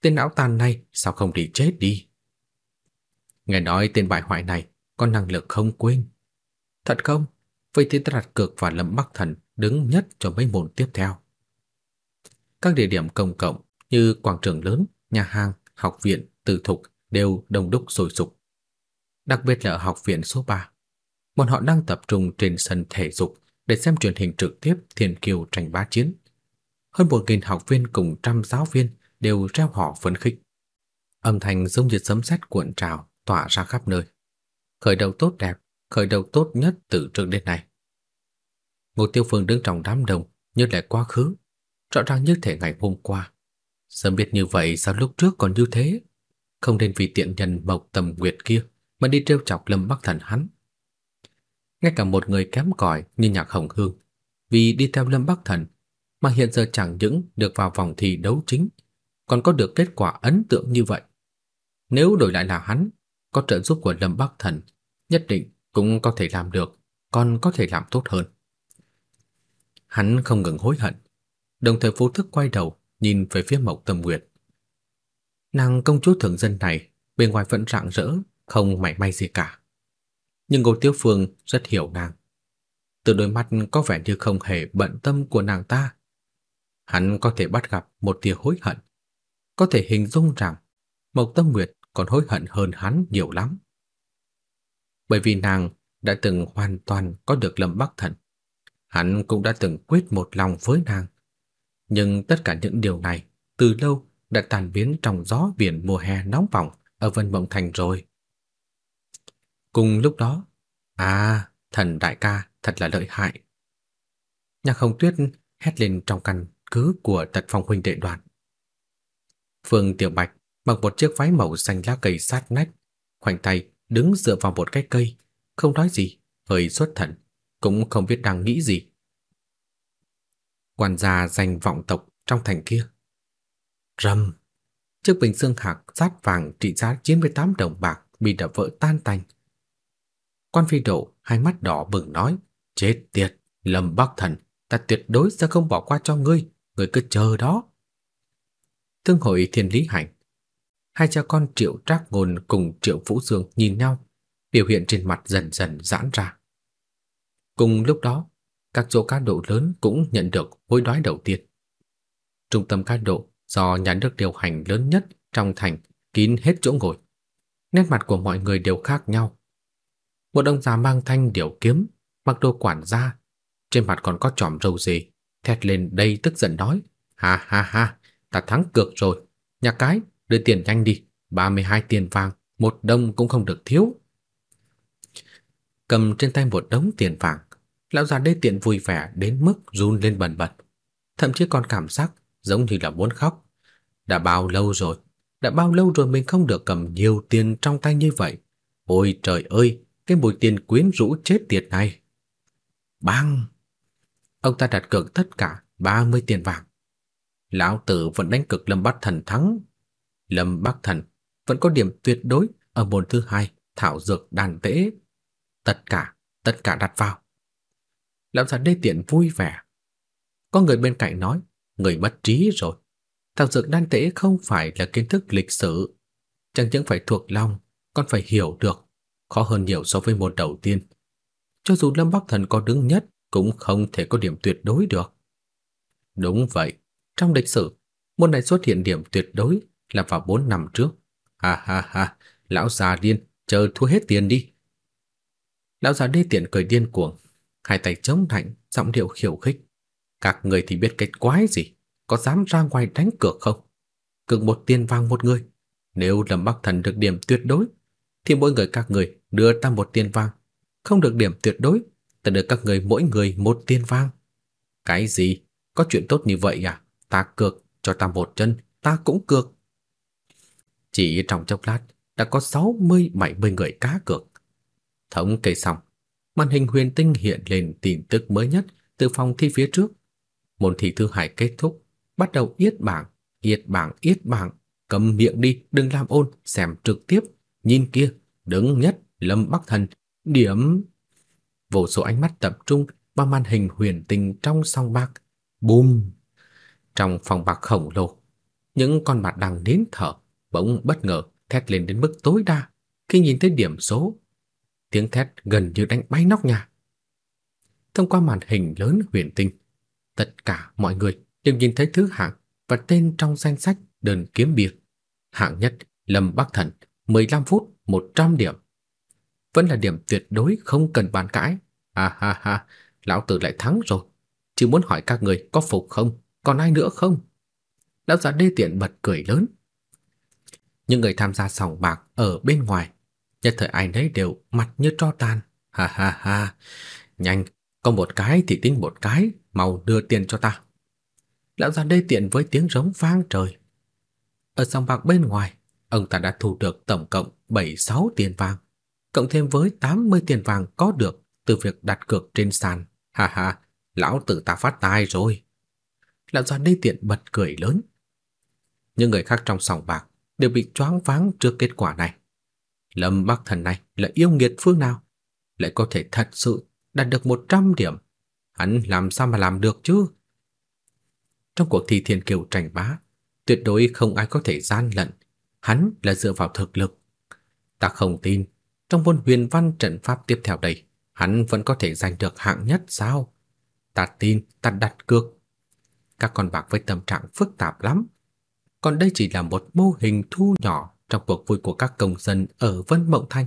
Tên lão tàn này sao không đi chết đi? Nghe nói tên bại hoại này có năng lực không quên. Thật không? Vậy thì ta đặt cược vào Lâm Bắc Thần đứng nhất cho mấy môn tiếp theo. Các địa điểm công cộng như quảng trường lớn, nhà hàng, học viện, tư thục đều đông đúc sôi sục. Đặc biệt là ở học viện số 3. Bọn họ đang tập trung trên sân thể dục để xem truyền hình trực tiếp Thiên Kiều tranh bá chiến. Hơn một nghìn học viên cùng trăm giáo viên đều reo hò phấn khích. Âm thanh giống như sấm sét cuộn trào tỏa ra khắp nơi. Khởi đầu tốt đẹp, khởi đầu tốt nhất từ trước đến nay. Ngô Tiêu Phương đứng trong đám đông, nhớ lại quá khứ, rõ ràng như thể ngày hôm qua. Sớm biết như vậy sao lúc trước còn như thế? Không nên vì tiện nhân Mộc Tầm Nguyệt kia mà đi trêu chọc Lâm Bắc Thần hắn. Ngay cả một người kém cỏi như Nhạc Hồng Hương, vì đi theo Lâm Bắc Thần mà hiện giờ chẳng những được vào vòng thi đấu chính, còn có được kết quả ấn tượng như vậy. Nếu đổi lại là hắn, có trợ giúp của Lâm Bắc Thần, nhất định cũng có thể làm được, còn có thể làm tốt hơn. Hắn không ngừng hối hận, đồng thời vô thức quay đầu nhìn về phía Mộc Tâm Nguyệt. Nàng công chúa thường dân này bên ngoài vẫn rạng rỡ, không mảy may gì cả. Nhưng Ngô Tiêu Phương rất hiểu nàng. Từ đôi mắt có vẻ như không hề bận tâm của nàng ta. Hắn có thể bắt gặp một tia hối hận, có thể hình dung rằng Mộc Tâm Nguyệt còn hối hận hơn hắn nhiều lắm. Bởi vì nàng đã từng hoàn toàn có được Lâm Bắc Thần. Hắn cũng đã từng quyết một lòng với nàng. Nhưng tất cả những điều này từ lâu đã tan biến trong gió biển mùa hè nóng bỏng ở Vân Mộng Thành rồi. Cùng lúc đó, à, thần đại ca thật là lợi hại. Nhạc Hồng Tuyết hét lên trong căn cứ của Tật Phong huynh đệ đoàn. Phương Tiểu Bạch mặc một chiếc váy màu xanh lá cây sát nách, khoanh tay đứng dựa vào một cái cây, không nói gì, hơi xuất thần, cũng không biết đang nghĩ gì. Quan gia danh vọng tộc trong thành kia. Rầm, chiếc bình xương hạc sát vàng trị giá 98 đồng bạc bị đập vỡ tan tành. Quan phi độ hai mắt đỏ bừng nói, chết tiệt, Lâm Bắc Thần, ta tuyệt đối sẽ không bỏ qua cho ngươi, ngươi cứ chờ đó. Thương hội Thiên Lý Hành Hai cha con Triệu Trác Ngôn cùng Triệu Vũ Dương nhìn nhau, biểu hiện trên mặt dần dần giãn ra. Cùng lúc đó, các chỗ cá độ lớn cũng nhận được hối đoái đầu tiên. Trung tâm cá độ do nhà nước điều hành lớn nhất trong thành kín hết chỗ ngồi. Nét mặt của mọi người đều khác nhau. Một ông già mang thanh điểu kiếm, mặc đồ quản gia, trên mặt còn có chòm râu dì, thét lên đầy tức giận nói: "Ha ha ha, ta thắng cược rồi, nhà cái, đưa tiền nhanh đi, 32 tiền vàng, một đồng cũng không được thiếu." Cầm trên tay một đống tiền vàng, lão già đê tiện vui vẻ đến mức run lên bần bật, thậm chí còn cảm giác giống như là muốn khóc. Đã bao lâu rồi, đã bao lâu rồi mình không được cầm nhiều tiền trong tay như vậy. Ôi trời ơi, cái mùi tiền quyến rũ chết tiệt này. Bang! Ông ta đặt cược tất cả 30 tiền vàng. Lão tử vẫn đánh cực Lâm Bắc Thần thắng. Lâm Bắc Thần vẫn có điểm tuyệt đối ở môn thứ hai, thảo dược đàn tễ. Tất cả, tất cả đặt vào. Lão già đê tiện vui vẻ. Có người bên cạnh nói, người mất trí rồi. Thảo dược đan tễ không phải là kiến thức lịch sử, chẳng những phải thuộc lòng, còn phải hiểu được, khó hơn nhiều so với môn đầu tiên. Cho dù Lâm Bắc Thần có đứng nhất cũng không thể có điểm tuyệt đối được. Đúng vậy, trong lịch sử, môn này xuất hiện điểm tuyệt đối là vào 4 năm trước. Ha ha ha, lão già điên, chờ thua hết tiền đi. Lão già đê tiện cười điên cuồng, hai tay chống nạnh, giọng điệu khiêu khích. Các người thì biết cái quái gì, có dám ra ngoài đánh cược không? Cược một tiền vàng một người, nếu Lâm Bắc Thần được điểm tuyệt đối, thì mỗi người các người đưa ta một tiền vàng, không được điểm tuyệt đối, ta đưa các người mỗi người một tiền vàng. Cái gì? Có chuyện tốt như vậy à? Ta cược, cho ta một chân, ta cũng cược. Chỉ trong chốc lát, đã có 60-70 người cá cược. Thống kê xong, màn hình huyền tinh hiện lên tin tức mới nhất từ phòng thi phía trước. Môn thi thứ hai kết thúc, bắt đầu yết bảng, yết bảng, yết bảng, cầm miệng đi, đừng làm ôn, xem trực tiếp, nhìn kia, đứng nhất, Lâm Bắc Thần, điểm. Vô số ánh mắt tập trung vào màn hình huyền tinh trong song bạc. Bùm! Trong phòng bạc khổng lồ, những con bạc đang nín thở, bỗng bất ngờ thét lên đến mức tối đa khi nhìn thấy điểm số. Tiếng thét gần như đánh bay nóc nhà. Thông qua màn hình lớn huyền tinh, tất cả mọi người đều nhìn thấy thứ hạng và tên trong danh sách đơn kiếm bia. Hạng nhất Lâm Bắc Thần, 15 phút 100 điểm. Vẫn là điểm tuyệt đối không cần bàn cãi. Ha ha ha, lão tử lại thắng rồi. Chỉ muốn hỏi các người có phục không, còn ai nữa không? Lão già đê tiện bật cười lớn. Những người tham gia sòng bạc ở bên ngoài, nhất thời ai nấy đều mặt như tro tàn. Ha ha ha, nhanh, có một cái thì tính một cái, mau đưa tiền cho ta. Lão già đê tiện với tiếng rống vang trời. Ở sòng bạc bên ngoài, ông ta đã thu được tổng cộng 76 tiền vàng, cộng thêm với 80 tiền vàng có được từ việc đặt cược trên sàn. Ha ha, lão tử ta phát tài rồi. Lão già đây tiện bật cười lớn. Những người khác trong sòng bạc đều bị choáng váng trước kết quả này. Lâm Bắc Thần này là yêu nghiệt phương nào? Lại có thể thật sự đạt được 100 điểm. Hắn làm sao mà làm được chứ? Trong cuộc thi thiên kiều tranh bá, tuyệt đối không ai có thể gian lận. Hắn là dựa vào thực lực. Ta không tin, trong môn huyền văn trận pháp tiếp theo đây, hắn vẫn có thể giành được hạng nhất sao? Ta tin, ta đặt cược. Các con bạc với tâm trạng phức tạp lắm. Còn đây chỉ là một mô hình thu nhỏ trong cuộc vui của các công dân ở Vân Mộng Thanh.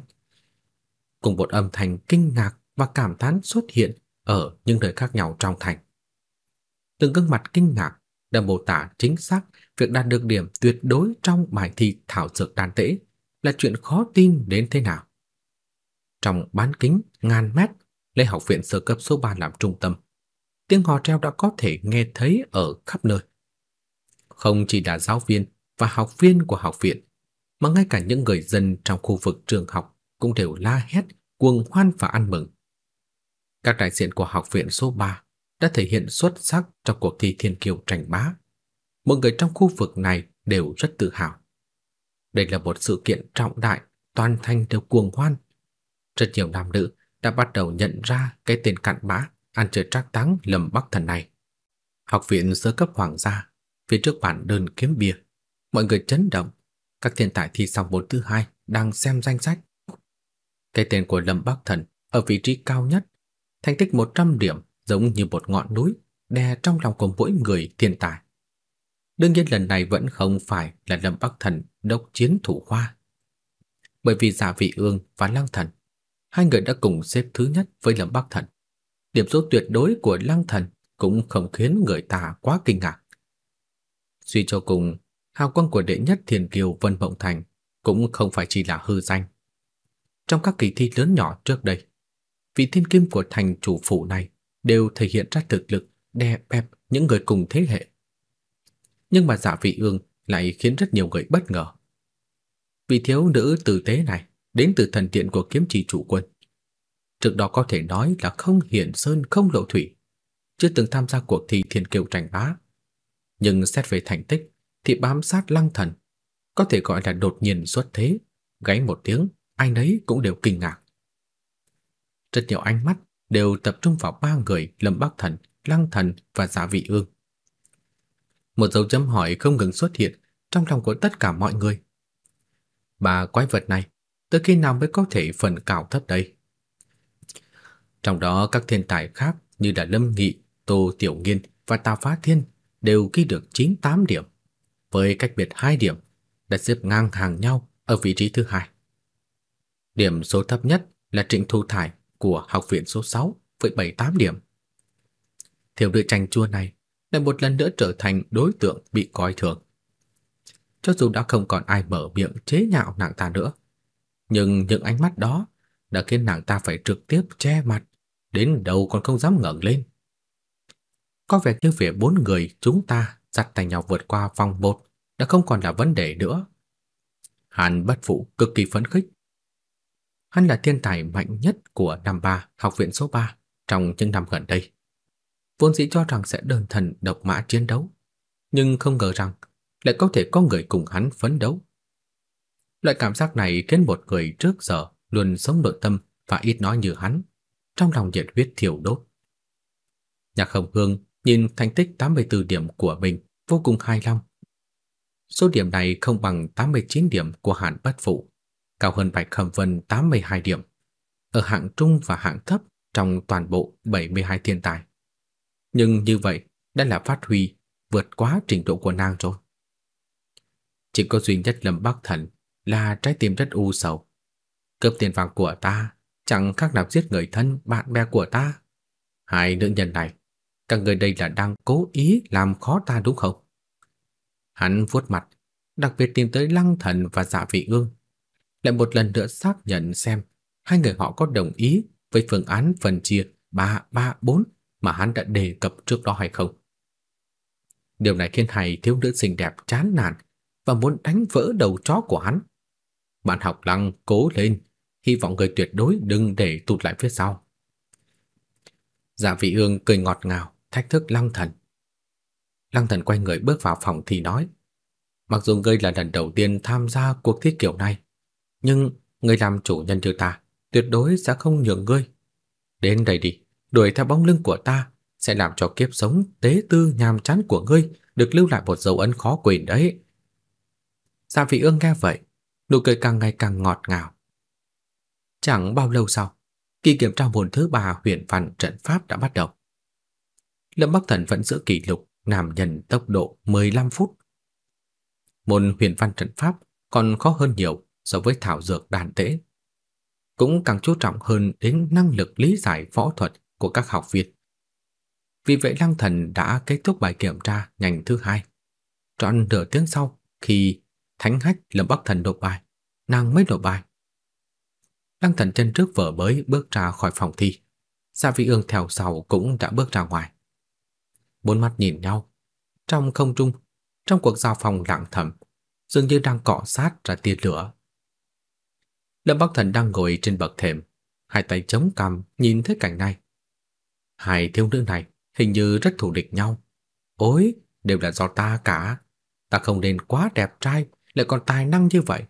Cùng một âm thanh kinh ngạc và cảm thán xuất hiện ở những nơi khác nhau trong thành. Từng gương mặt kinh ngạc đã mô tả chính xác việc đạt được điểm tuyệt đối trong bài thi thảo dược đan tễ là chuyện khó tin đến thế nào. Trong bán kính ngàn mét, lấy học viện sơ cấp số 3 làm trung tâm, tiếng hò reo đã có thể nghe thấy ở khắp nơi. Không chỉ là giáo viên và học viên của học viện, mà ngay cả những người dân trong khu vực trường học cũng đều la hét, cuồng hoan và ăn mừng. Các đại diện của học viện số 3 đã thể hiện xuất sắc trong cuộc thi thiên kiều tranh bá. Mọi người trong khu vực này đều rất tự hào. Đây là một sự kiện trọng đại, toàn thành đều cuồng hoan. Rất nhiều nam nữ đã bắt đầu nhận ra cái tên cặn bã ăn chơi trác táng Lâm Bắc Thần này. Học viện sơ cấp hoàng gia, phía trước bản đơn kiếm bia, mọi người chấn động. Các thiên tài thi xong bốn thứ hai đang xem danh sách. Cái tên của Lâm Bắc Thần ở vị trí cao nhất, thành tích 100 điểm giống như một ngọn núi đè trong lòng của mỗi người thiên tài. Đương nhiên lần này vẫn không phải là Lâm Bắc Thần độc chiến thủ khoa. Bởi vì Giả Vị Ương và Lăng Thần, hai người đã cùng xếp thứ nhất với Lâm Bắc Thần. Điểm số tuyệt đối của Lăng Thần cũng không khiến người ta quá kinh ngạc. Suy cho cùng, hào quang của đệ nhất Thiên Kiều Vân Mộng Thành cũng không phải chỉ là hư danh. Trong các kỳ thi lớn nhỏ trước đây, vị thiên kim của thành chủ phủ này đều thể hiện ra thực lực đè bẹp những người cùng thế hệ. Nhưng mà giả Vị Ương lại khiến rất nhiều người bất ngờ. Vị thiếu nữ tử tế này đến từ thần điện của kiếm trì chủ quân. Trước đó có thể nói là không hiển sơn không lộ thủy, chưa từng tham gia cuộc thi thiên kiều tranh bá. Nhưng xét về thành tích thì bám sát lăng thần, có thể gọi là đột nhiên xuất thế, gáy một tiếng, ai nấy cũng đều kinh ngạc. Rất nhiều ánh mắt đều tập trung vào ba người Lâm Bắc Thần, Lăng Thần và Giả Vị Ương. Một dấu chấm hỏi không ngừng xuất hiện trong lòng của tất cả mọi người. Ba quái vật này, tới khi nào mới có thể phần cao thấp đây? Trong đó các thiên tài khác như là Lâm Nghị, Tô Tiểu Nghiên và Tào Phá Thiên đều ghi được 98 điểm, với cách biệt 2 điểm, đã xếp ngang hàng nhau ở vị trí thứ hai. Điểm số thấp nhất là Trịnh Thu Thải của học viện số 6 với 78 điểm. Thiếu nữ tranh chua này lại một lần nữa trở thành đối tượng bị coi thường. Cho dù đã không còn ai mở miệng chế nhạo nàng ta nữa, nhưng những ánh mắt đó đã khiến nàng ta phải trực tiếp che mặt, đến đầu còn không dám ngẩng lên. Có vẻ như việc bốn người chúng ta dắt tay nhau vượt qua vòng một đã không còn là vấn đề nữa. Hàn bất phụ cực kỳ phấn khích. Hắn là thiên tài mạnh nhất của năm ba học viện số 3 trong những năm gần đây. Vốn dĩ cho rằng sẽ đơn thần độc mã chiến đấu, nhưng không ngờ rằng lại có thể có người cùng hắn phấn đấu. Loại cảm giác này khiến một người trước giờ luôn sống nội tâm và ít nói như hắn, trong lòng nhiệt huyết thiêu đốt. Nhạc Hồng Hương nhìn thành tích 84 điểm của mình vô cùng hài lòng. Số điểm này không bằng 89 điểm của Hàn Bất Phụ, cao hơn Bạch Khâm Vân 82 điểm, ở hạng trung và hạng thấp trong toàn bộ 72 thiên tài. Nhưng như vậy đã là phát huy vượt quá trình độ của nàng rồi. Chỉ có duy nhất Lâm Bắc Thần là trái tim rất u sầu. Cướp tiền vàng của ta chẳng khác nào giết người thân bạn bè của ta. Hai nữ nhân này, các người đây là đang cố ý làm khó ta đúng không? Hắn vuốt mặt, đặc biệt tìm tới Lăng Thần và Dạ Vị Ương, lại một lần nữa xác nhận xem hai người họ có đồng ý với phương án phân chia 3-3-4 mà hắn đã đề cập trước đó hay không. Điều này khiến hai thiếu nữ xinh đẹp chán nản và muốn đánh vỡ đầu chó của hắn. Bạn học lăng cố lên, hy vọng người tuyệt đối đừng để tụt lại phía sau. Dạ vị ương cười ngọt ngào, thách thức lăng thần. Lăng thần quay người bước vào phòng thì nói, mặc dù ngươi là lần đầu tiên tham gia cuộc thi kiểu này, nhưng ngươi làm chủ nhân như ta, tuyệt đối sẽ không nhường ngươi. Đến đây đi, đuổi theo bóng lưng của ta, sẽ làm cho kiếp sống tế tư nhàm chán của ngươi được lưu lại một dấu ấn khó quên đấy. Dạ giả vị ương nghe vậy, nụ cười càng ngày càng ngọt ngào. Chẳng bao lâu sau, kỳ kiểm tra môn thứ ba huyền văn trận pháp đã bắt đầu. Lâm Bắc Thần vẫn giữ kỷ lục nam nhân tốc độ 15 phút. Môn huyền văn trận pháp còn khó hơn nhiều so với thảo dược đàn tế, Cũng càng chú trọng hơn đến năng lực lý giải võ thuật của các học viên. Vì vậy Lăng Thần đã kết thúc bài kiểm tra ngành thứ hai. Trọn nửa tiếng sau, khi Thánh Hách Lâm Bắc Thần nộp bài, nàng mới nộp bài. Lăng Thần chân trước vở mới bước ra khỏi phòng thi. Gia Vi Ương theo sau cũng đã bước ra ngoài. Bốn mắt nhìn nhau. Trong không trung, trong cuộc giao phòng lặng thầm, dường như đang cọ sát ra tia lửa. Lâm Bắc Thần đang ngồi trên bậc thềm, hai tay chống cằm nhìn thấy cảnh này. Hai thiếu nữ này hình như rất thù địch nhau. Ôi, đều là do ta cả. Ta không nên quá đẹp trai, lại còn tài năng như vậy.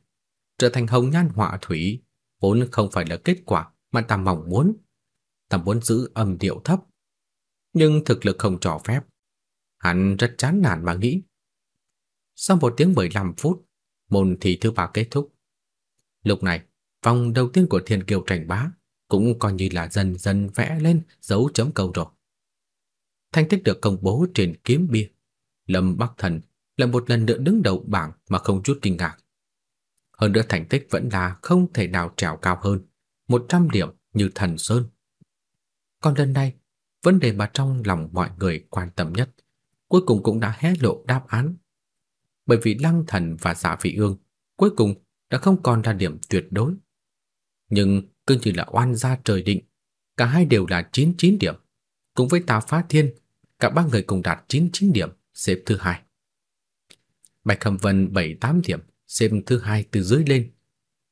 Trở thành hồng nhan họa thủy, vốn không phải là kết quả mà ta mong muốn. Ta muốn giữ âm điệu thấp, nhưng thực lực không cho phép. Hắn rất chán nản mà nghĩ. Sau một tiếng 15 phút, môn thi thứ ba kết thúc. Lúc này, vòng đầu tiên của Thiên Kiều tranh bá cũng coi như là dần dần vẽ lên dấu chấm câu rồi. Thành tích được công bố trên kiếm bia. Lâm Bắc Thần lại một lần nữa đứng đầu bảng mà không chút kinh ngạc. Hơn nữa thành tích vẫn là không thể nào trèo cao hơn 100 điểm như thần sơn. Còn lần này, vấn đề mà trong lòng mọi người quan tâm nhất cuối cùng cũng đã hé lộ đáp án. Bởi vì Lăng Thần và giả Vị Ương cuối cùng đã không còn là điểm tuyệt đối. Nhưng cứ như là oan gia trời định, cả hai đều là 99 điểm, cùng với tà Phá Thiên, cả ba người cùng đạt 99 điểm, xếp thứ hai. Bạch Khâm Vân 78 điểm, xếp thứ hai từ dưới lên.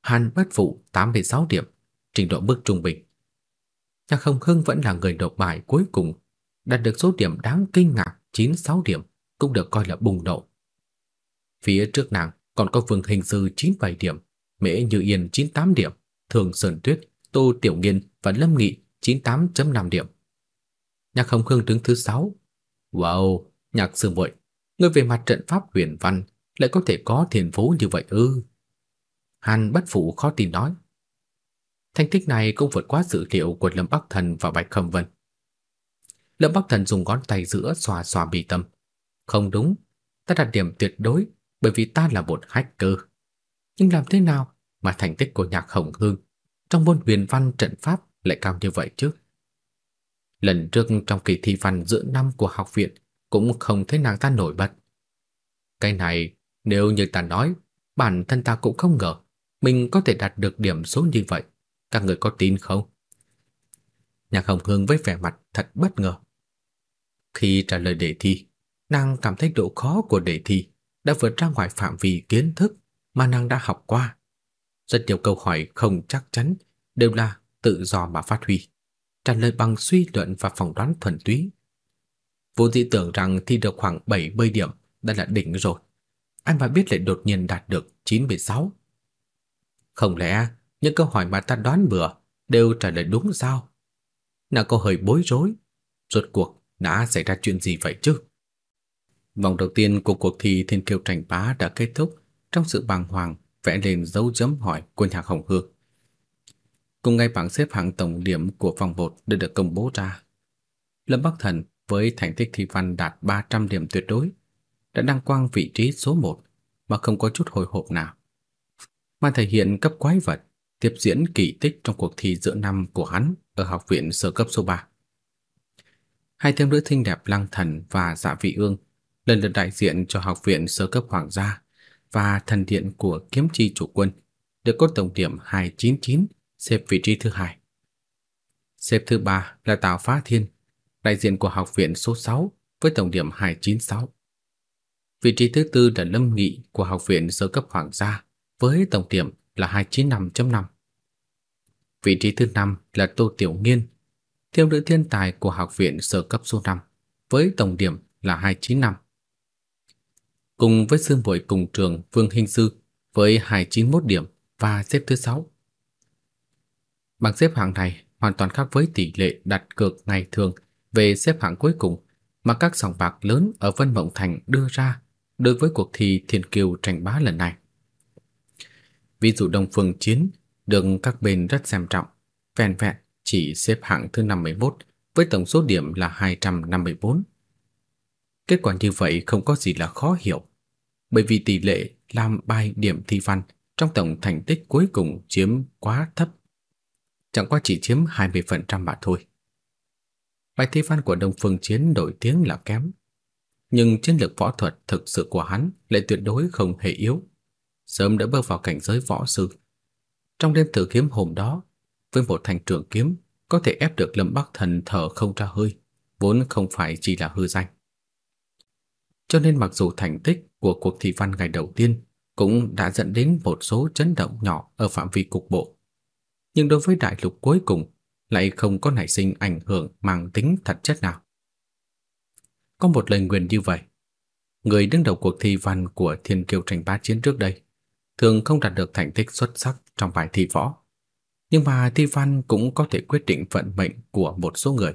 Hàn Bất Phụ 86 điểm, trình độ mức trung bình. Nhạc Không Hưng vẫn là người nộp bài cuối cùng, đạt được số điểm đáng kinh ngạc 96 điểm, cũng được coi là bùng nổ. Phía trước nàng còn có Vương Hình Sư 97 điểm, Mễ Như Yên 98 điểm, Thường Sơn Tuyết, Tô Tiểu Nghiên và Lâm Nghị 98.5 điểm. Nhạc Không Khương đứng thứ 6. Wow, Nhạc Sư muội, người về mặt trận pháp huyền văn lại có thể có thiên phú như vậy ư? Hàn Bất Phụ khó tin nói. Thành tích này cũng vượt quá dự liệu của Lâm Bắc Thần và Bạch Khâm Vân. Lâm Bắc Thần dùng ngón tay giữa xòa xòa bì tâm. Không đúng, ta đạt điểm tuyệt đối bởi vì ta là một hacker. Nhưng làm thế nào mà thành tích của Nhạc Hồng Hương trong môn huyền văn trận pháp lại cao như vậy chứ? Lần trước trong kỳ thi văn giữa năm của học viện cũng không thấy nàng ta nổi bật. Cái này nếu như ta nói, bản thân ta cũng không ngờ mình có thể đạt được điểm số như vậy. Các người có tin không? Nhạc Hồng Hương với vẻ mặt thật bất ngờ. Khi trả lời đề thi, nàng cảm thấy độ khó của đề thi đã vượt ra ngoài phạm vi kiến thức mà nàng đã học qua. Rất nhiều câu hỏi không chắc chắn đều là tự do mà phát huy, trả lời bằng suy luận và phỏng đoán thuần túy. Vô dĩ tưởng rằng thi được khoảng 70 điểm, đã là đỉnh rồi. Anh mà biết lại đột nhiên đạt được 96. Không lẽ những câu hỏi mà ta đoán bừa đều trả lời đúng sao? Nàng có hơi bối rối. Rốt cuộc, đã xảy ra chuyện gì vậy chứ? Vòng đầu tiên của cuộc thi Thiên Kiêu Tranh Bá đã kết thúc trong sự bàng hoàng, vẽ lên dấu chấm hỏi của Nhạc Hồng Hương. Cùng ngay bảng xếp hạng tổng điểm của vòng 1 đã được công bố ra. Lâm Bắc Thần với thành tích thi văn đạt 300 điểm tuyệt đối đã đăng quang vị trí số 1 mà không có chút hồi hộp nào. Mà thể hiện cấp quái vật tiếp diễn kỳ tích trong cuộc thi giữa năm của hắn ở học viện sơ cấp số 3. Hai thiếu nữ xinh đẹp Lăng Thần và Dạ Vị Ương lần lượt đại diện cho học viện sơ cấp hoàng gia và thần điện của kiếm chi chủ quân được có tổng điểm 299 xếp vị trí thứ hai. Xếp thứ ba là Tào Phá Thiên, đại diện của học viện số 6 với tổng điểm 296. Vị trí thứ tư là Lâm Nghị của học viện sơ cấp hoàng gia với tổng điểm là 295.5. Vị trí thứ năm là Tô Tiểu Nghiên, thiếu nữ thiên tài của học viện sơ cấp số 5 với tổng điểm là 295. Cùng với sư muội cùng trường Vương Hinh Sư với 291 điểm và xếp thứ 6. Bảng xếp hạng này hoàn toàn khác với tỷ lệ đặt cược ngày thường về xếp hạng cuối cùng mà các sòng bạc lớn ở Vân Mộng Thành đưa ra đối với cuộc thi Thiên kiều tranh bá lần này. Ví dụ Đông Phương Chiến được các bên rất xem trọng, vẹn vẹn chỉ xếp hạng thứ 51 với tổng số điểm là 254. Kết quả như vậy không có gì là khó hiểu, bởi vì tỷ lệ làm bài điểm thi văn trong tổng thành tích cuối cùng chiếm quá thấp. Chẳng qua chỉ chiếm 20% mà thôi. Bài thi văn của Đông Phương Chiến nổi tiếng là kém, nhưng chiến lược võ thuật thực sự của hắn lại tuyệt đối không hề yếu, sớm đã bước vào cảnh giới võ sư. Trong đêm thử kiếm hôm đó, với một thanh trường kiếm có thể ép được Lâm Bắc Thần thở không ra hơi, vốn không phải chỉ là hư danh. Cho nên mặc dù thành tích của cuộc thi văn ngày đầu tiên cũng đã dẫn đến một số chấn động nhỏ ở phạm vi cục bộ, nhưng đối với đại lục cuối cùng lại không có nảy sinh ảnh hưởng mang tính thật chất nào. Có một lời nguyền như vậy, người đứng đầu cuộc thi văn của Thiên Kiêu tranh bá chiến trước đây thường không đạt được thành tích xuất sắc trong bài thi võ, nhưng mà thi văn cũng có thể quyết định vận mệnh của một số người.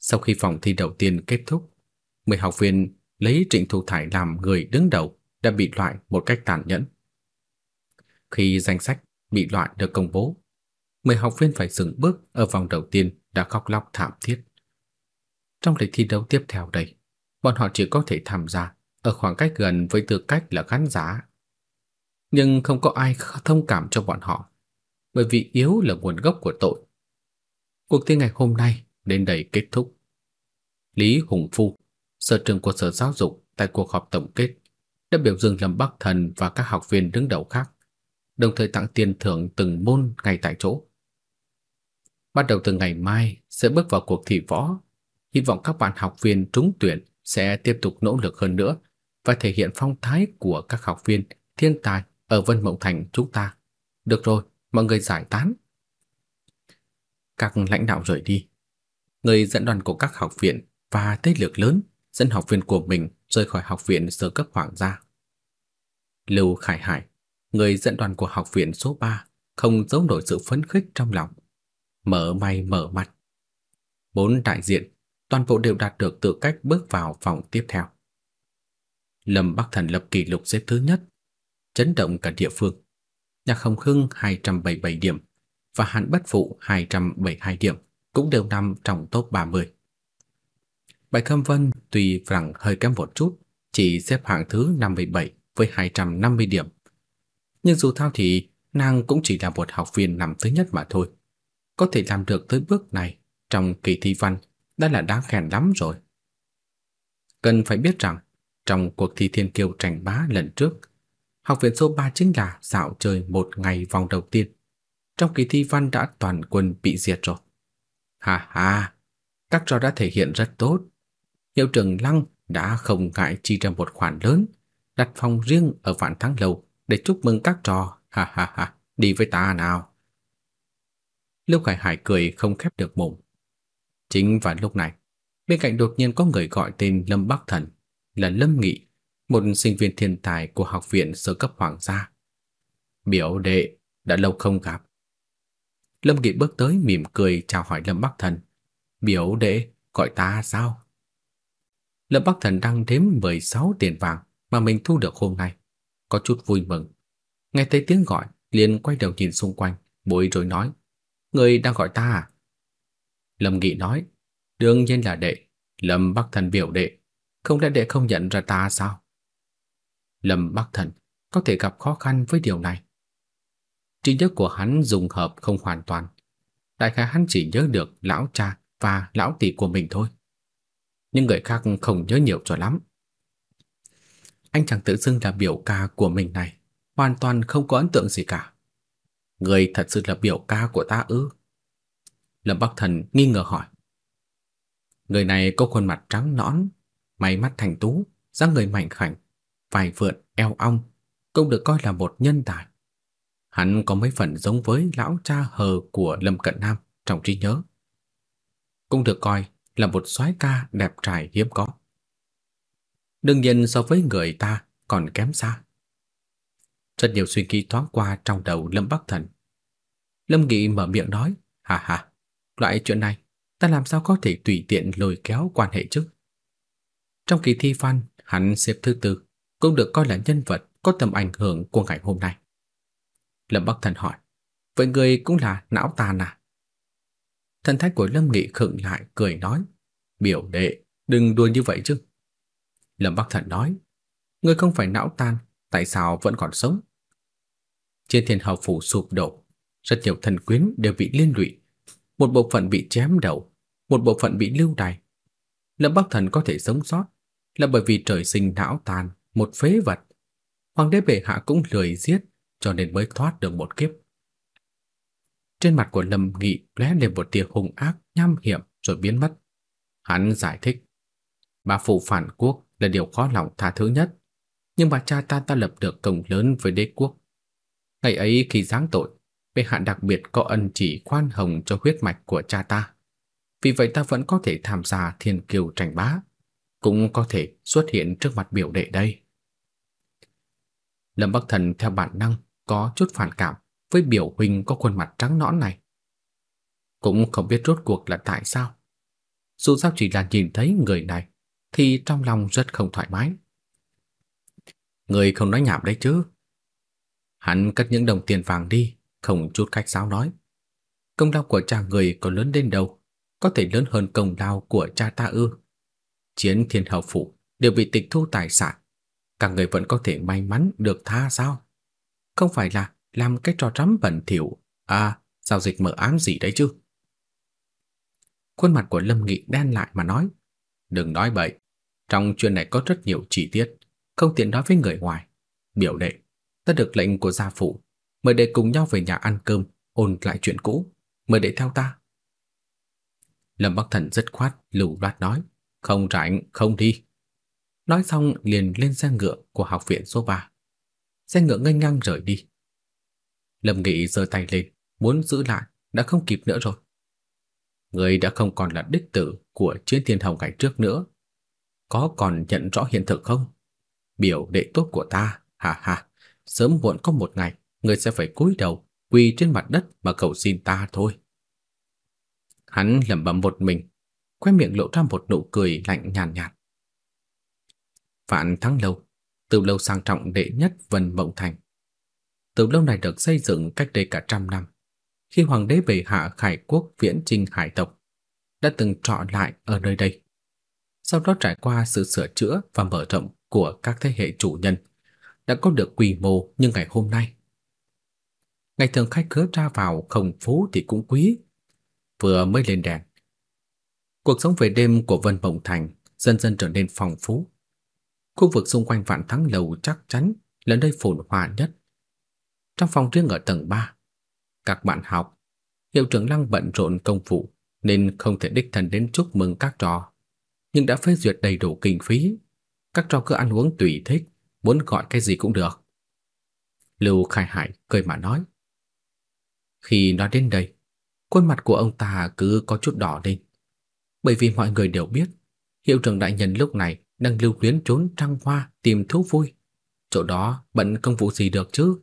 Sau khi vòng thi đầu tiên kết thúc, 10 học viên lấy Trịnh Thu Thải làm người đứng đầu đã bị loại một cách tàn nhẫn. Khi danh sách bị loại được công bố, 10 học viên phải dừng bước ở vòng đầu tiên đã khóc lóc thảm thiết. Trong lịch thi đấu tiếp theo đây, bọn họ chỉ có thể tham gia ở khoảng cách gần với tư cách là khán giả. Nhưng không có ai thông cảm cho bọn họ, bởi vì yếu là nguồn gốc của tội. Cuộc thi ngày hôm nay đến đây kết thúc. Lý Hùng Phu, sở trưởng của Sở Giáo dục tại cuộc họp tổng kết đã biểu dương Lâm Bắc Thần và các học viên đứng đầu khác, đồng thời tặng tiền thưởng từng môn ngay tại chỗ. Bắt đầu từ ngày mai sẽ bước vào cuộc thi võ, hy vọng các bạn học viên trúng tuyển sẽ tiếp tục nỗ lực hơn nữa và thể hiện phong thái của các học viên thiên tài ở Vân Mộng Thành chúng ta. Được rồi, mọi người giải tán. Các lãnh đạo rời đi. Người dẫn đoàn của các học viện và thế lực lớn dẫn học viên của mình rời khỏi học viện sơ cấp hoàng gia. Lưu Khải Hải, người dẫn đoàn của học viện số 3, không giấu nổi sự phấn khích trong lòng. Mở mày mở mặt. Bốn đại diện, toàn bộ đều đạt được tư cách bước vào vòng tiếp theo. Lâm Bắc Thần lập kỷ lục xếp thứ nhất, chấn động cả địa phương. Nhạc Hồng Hưng 277 điểm và Hàn Bất Phụ 272 điểm cũng đều nằm trong top 30. Bạch Khâm Vân tuy rằng hơi kém một chút, chỉ xếp hạng thứ 57 với 250 điểm. Nhưng dù sao thì nàng cũng chỉ là một học viên năm thứ nhất mà thôi. Có thể làm được tới bước này trong kỳ thi văn đã là đáng khen lắm rồi. Cần phải biết rằng, trong cuộc thi thiên kiêu tranh bá lần trước, học viện số 3 chính là dạo chơi một ngày vòng đầu tiên. Trong kỳ thi văn đã toàn quân bị diệt rồi. Ha ha, các trò đã thể hiện rất tốt. Hiệu trưởng Lăng đã không ngại chi ra một khoản lớn, đặt phòng riêng ở Vạn Thắng Lầu để chúc mừng các trò. Ha ha ha, đi với ta nào. Lưu Khải Hải cười không khép được mồm. Chính vào lúc này, bên cạnh đột nhiên có người gọi tên Lâm Bắc Thần, là Lâm Nghị, một sinh viên thiên tài của học viện sơ cấp hoàng gia. Biểu đệ, đã lâu không gặp. Lâm Nghị bước tới mỉm cười chào hỏi Lâm Bắc Thần. Biểu đệ, gọi ta sao? Lâm Bắc Thần đang đếm 16 tiền vàng mà mình thu được hôm nay. Có chút vui mừng. Nghe thấy tiếng gọi, liền quay đầu nhìn xung quanh, bối rồi nói. Người đang gọi ta à? Lâm Nghị nói. Đương nhiên là đệ. Lâm Bắc Thần biểu đệ. Không lẽ đệ không nhận ra ta sao? Lâm Bắc Thần có thể gặp khó khăn với điều này. Trí nhớ của hắn dùng hợp không hoàn toàn. Đại khái hắn chỉ nhớ được lão cha và lão tỷ của mình thôi. Nhưng người khác không nhớ nhiều cho lắm. Anh chẳng tự xưng là biểu ca của mình này, hoàn toàn không có ấn tượng gì cả. Người thật sự là biểu ca của ta ư? Lâm Bắc Thần nghi ngờ hỏi. Người này có khuôn mặt trắng nõn, mày mắt thành tú, dáng người mạnh khảnh, vài vượn, eo ong, cũng được coi là một nhân tài. Hắn có mấy phần giống với lão cha hờ của Lâm Cận Nam trong trí nhớ. Cũng được coi là một soái ca đẹp trai hiếm có. Đương nhiên so với người ta còn kém xa. Rất nhiều suy nghĩ thoáng qua trong đầu Lâm Bắc Thần. Lâm Nghị mở miệng nói, hà hà, loại chuyện này ta làm sao có thể tùy tiện lôi kéo quan hệ chứ? Trong kỳ thi văn, hắn xếp thứ tư, cũng được coi là nhân vật có tầm ảnh hưởng của ngày hôm nay. Lâm Bắc Thần hỏi, vậy người cũng là não tàn à? Thần thái của Lâm Nghị khựng lại cười nói, biểu đệ, đừng đùa như vậy chứ. Lâm Bắc Thần nói, người không phải não tàn, tại sao vẫn còn sống? Trên thiên hào phủ sụp đổ, rất nhiều thần quyến đều bị liên lụy, một bộ phận bị chém đầu, một bộ phận bị lưu đày. Lâm Bắc Thần có thể sống sót là bởi vì trời sinh não tàn, một phế vật. Hoàng đế bệ hạ cũng lười giết, cho nên mới thoát được một kiếp. Trên mặt của Lâm Nghị lóe lên một tia hung ác nham hiểm rồi biến mất. Hắn giải thích, bà phụ phản quốc là điều khó lòng tha thứ nhất, nhưng bà cha ta ta lập được công lớn với đế quốc. Ngày ấy khi giáng tội, bệ hạ đặc biệt có ân chỉ khoan hồng cho huyết mạch của cha ta. Vì vậy ta vẫn có thể tham gia thiên kiều tranh bá, cũng có thể xuất hiện trước mặt biểu đệ đây. Lâm Bắc Thần theo bản năng có chút phản cảm với biểu huynh có khuôn mặt trắng nõn này. Cũng không biết rốt cuộc là tại sao. Dù sao chỉ là nhìn thấy người này thì trong lòng rất không thoải mái. Người không nói nhảm đấy chứ. Hắn cất những đồng tiền vàng đi, không chút khách sáo nói. Công lao của cha người có lớn đến đâu, có thể lớn hơn công lao của cha ta ư. Chiến thiên hầu phủ đều bị tịch thu tài sản, các người vẫn có thể may mắn được tha sao? Không phải là làm cái trò trắm bẩn thỉu, à, giao dịch mở ám gì đấy chứ? Khuôn mặt của Lâm Nghị đen lại mà nói, đừng nói bậy, trong chuyện này có rất nhiều chi tiết, không tiện nói với người ngoài. Biểu đệ, ta được lệnh của gia phụ, mời đệ cùng nhau về nhà ăn cơm, ôn lại chuyện cũ, mời đệ theo ta. Lâm Bắc Thần rất khoát, lưu loát nói, không rảnh, không đi. Nói xong liền lên xe ngựa của học viện số 3. Xe ngựa ngay ngang rời đi. Lâm Nghị giơ tay lên, muốn giữ lại, đã không kịp nữa rồi. Người đã không còn là đích tử của chiến thiên hồng ngày trước nữa. Có còn nhận rõ hiện thực không? Biểu đệ tốt của ta, hà hà, sớm muộn có một ngày, người sẽ phải cúi đầu, quỳ trên mặt đất mà cầu xin ta thôi. Hắn lẩm bẩm một mình, khóe miệng lộ ra một nụ cười lạnh nhàn nhạt. Vạn Thắng Lâu, từ lâu sang trọng đệ nhất Vân Mộng Thành. Từ lâu này được xây dựng cách đây cả trăm năm. Khi hoàng đế bệ hạ khải quốc viễn chinh hải tộc, đã từng trọ lại ở nơi đây. Sau đó trải qua sự sửa chữa và mở rộng của các thế hệ chủ nhân, đã có được quy mô như ngày hôm nay. Ngày thường khách khứa ra vào không phú thì cũng quý. Vừa mới lên đèn. Cuộc sống về đêm của Vân Mộng Thành dần dần trở nên phong phú. Khu vực xung quanh Vạn Thắng Lầu chắc chắn là nơi phồn hoa nhất. Trong phòng riêng ở tầng 3, các bạn học, hiệu trưởng Lăng bận rộn công vụ nên không thể đích thân đến chúc mừng các trò, nhưng đã phê duyệt đầy đủ kinh phí, các trò cứ ăn uống tùy thích, muốn gọi cái gì cũng được. Lưu Khai Hải cười mà nói. Khi nói đến đây, khuôn mặt của ông ta cứ có chút đỏ lên, bởi vì mọi người đều biết, hiệu trưởng đại nhân lúc này đang lưu luyến trốn trăng hoa tìm thú vui, chỗ đó bận công vụ gì được chứ?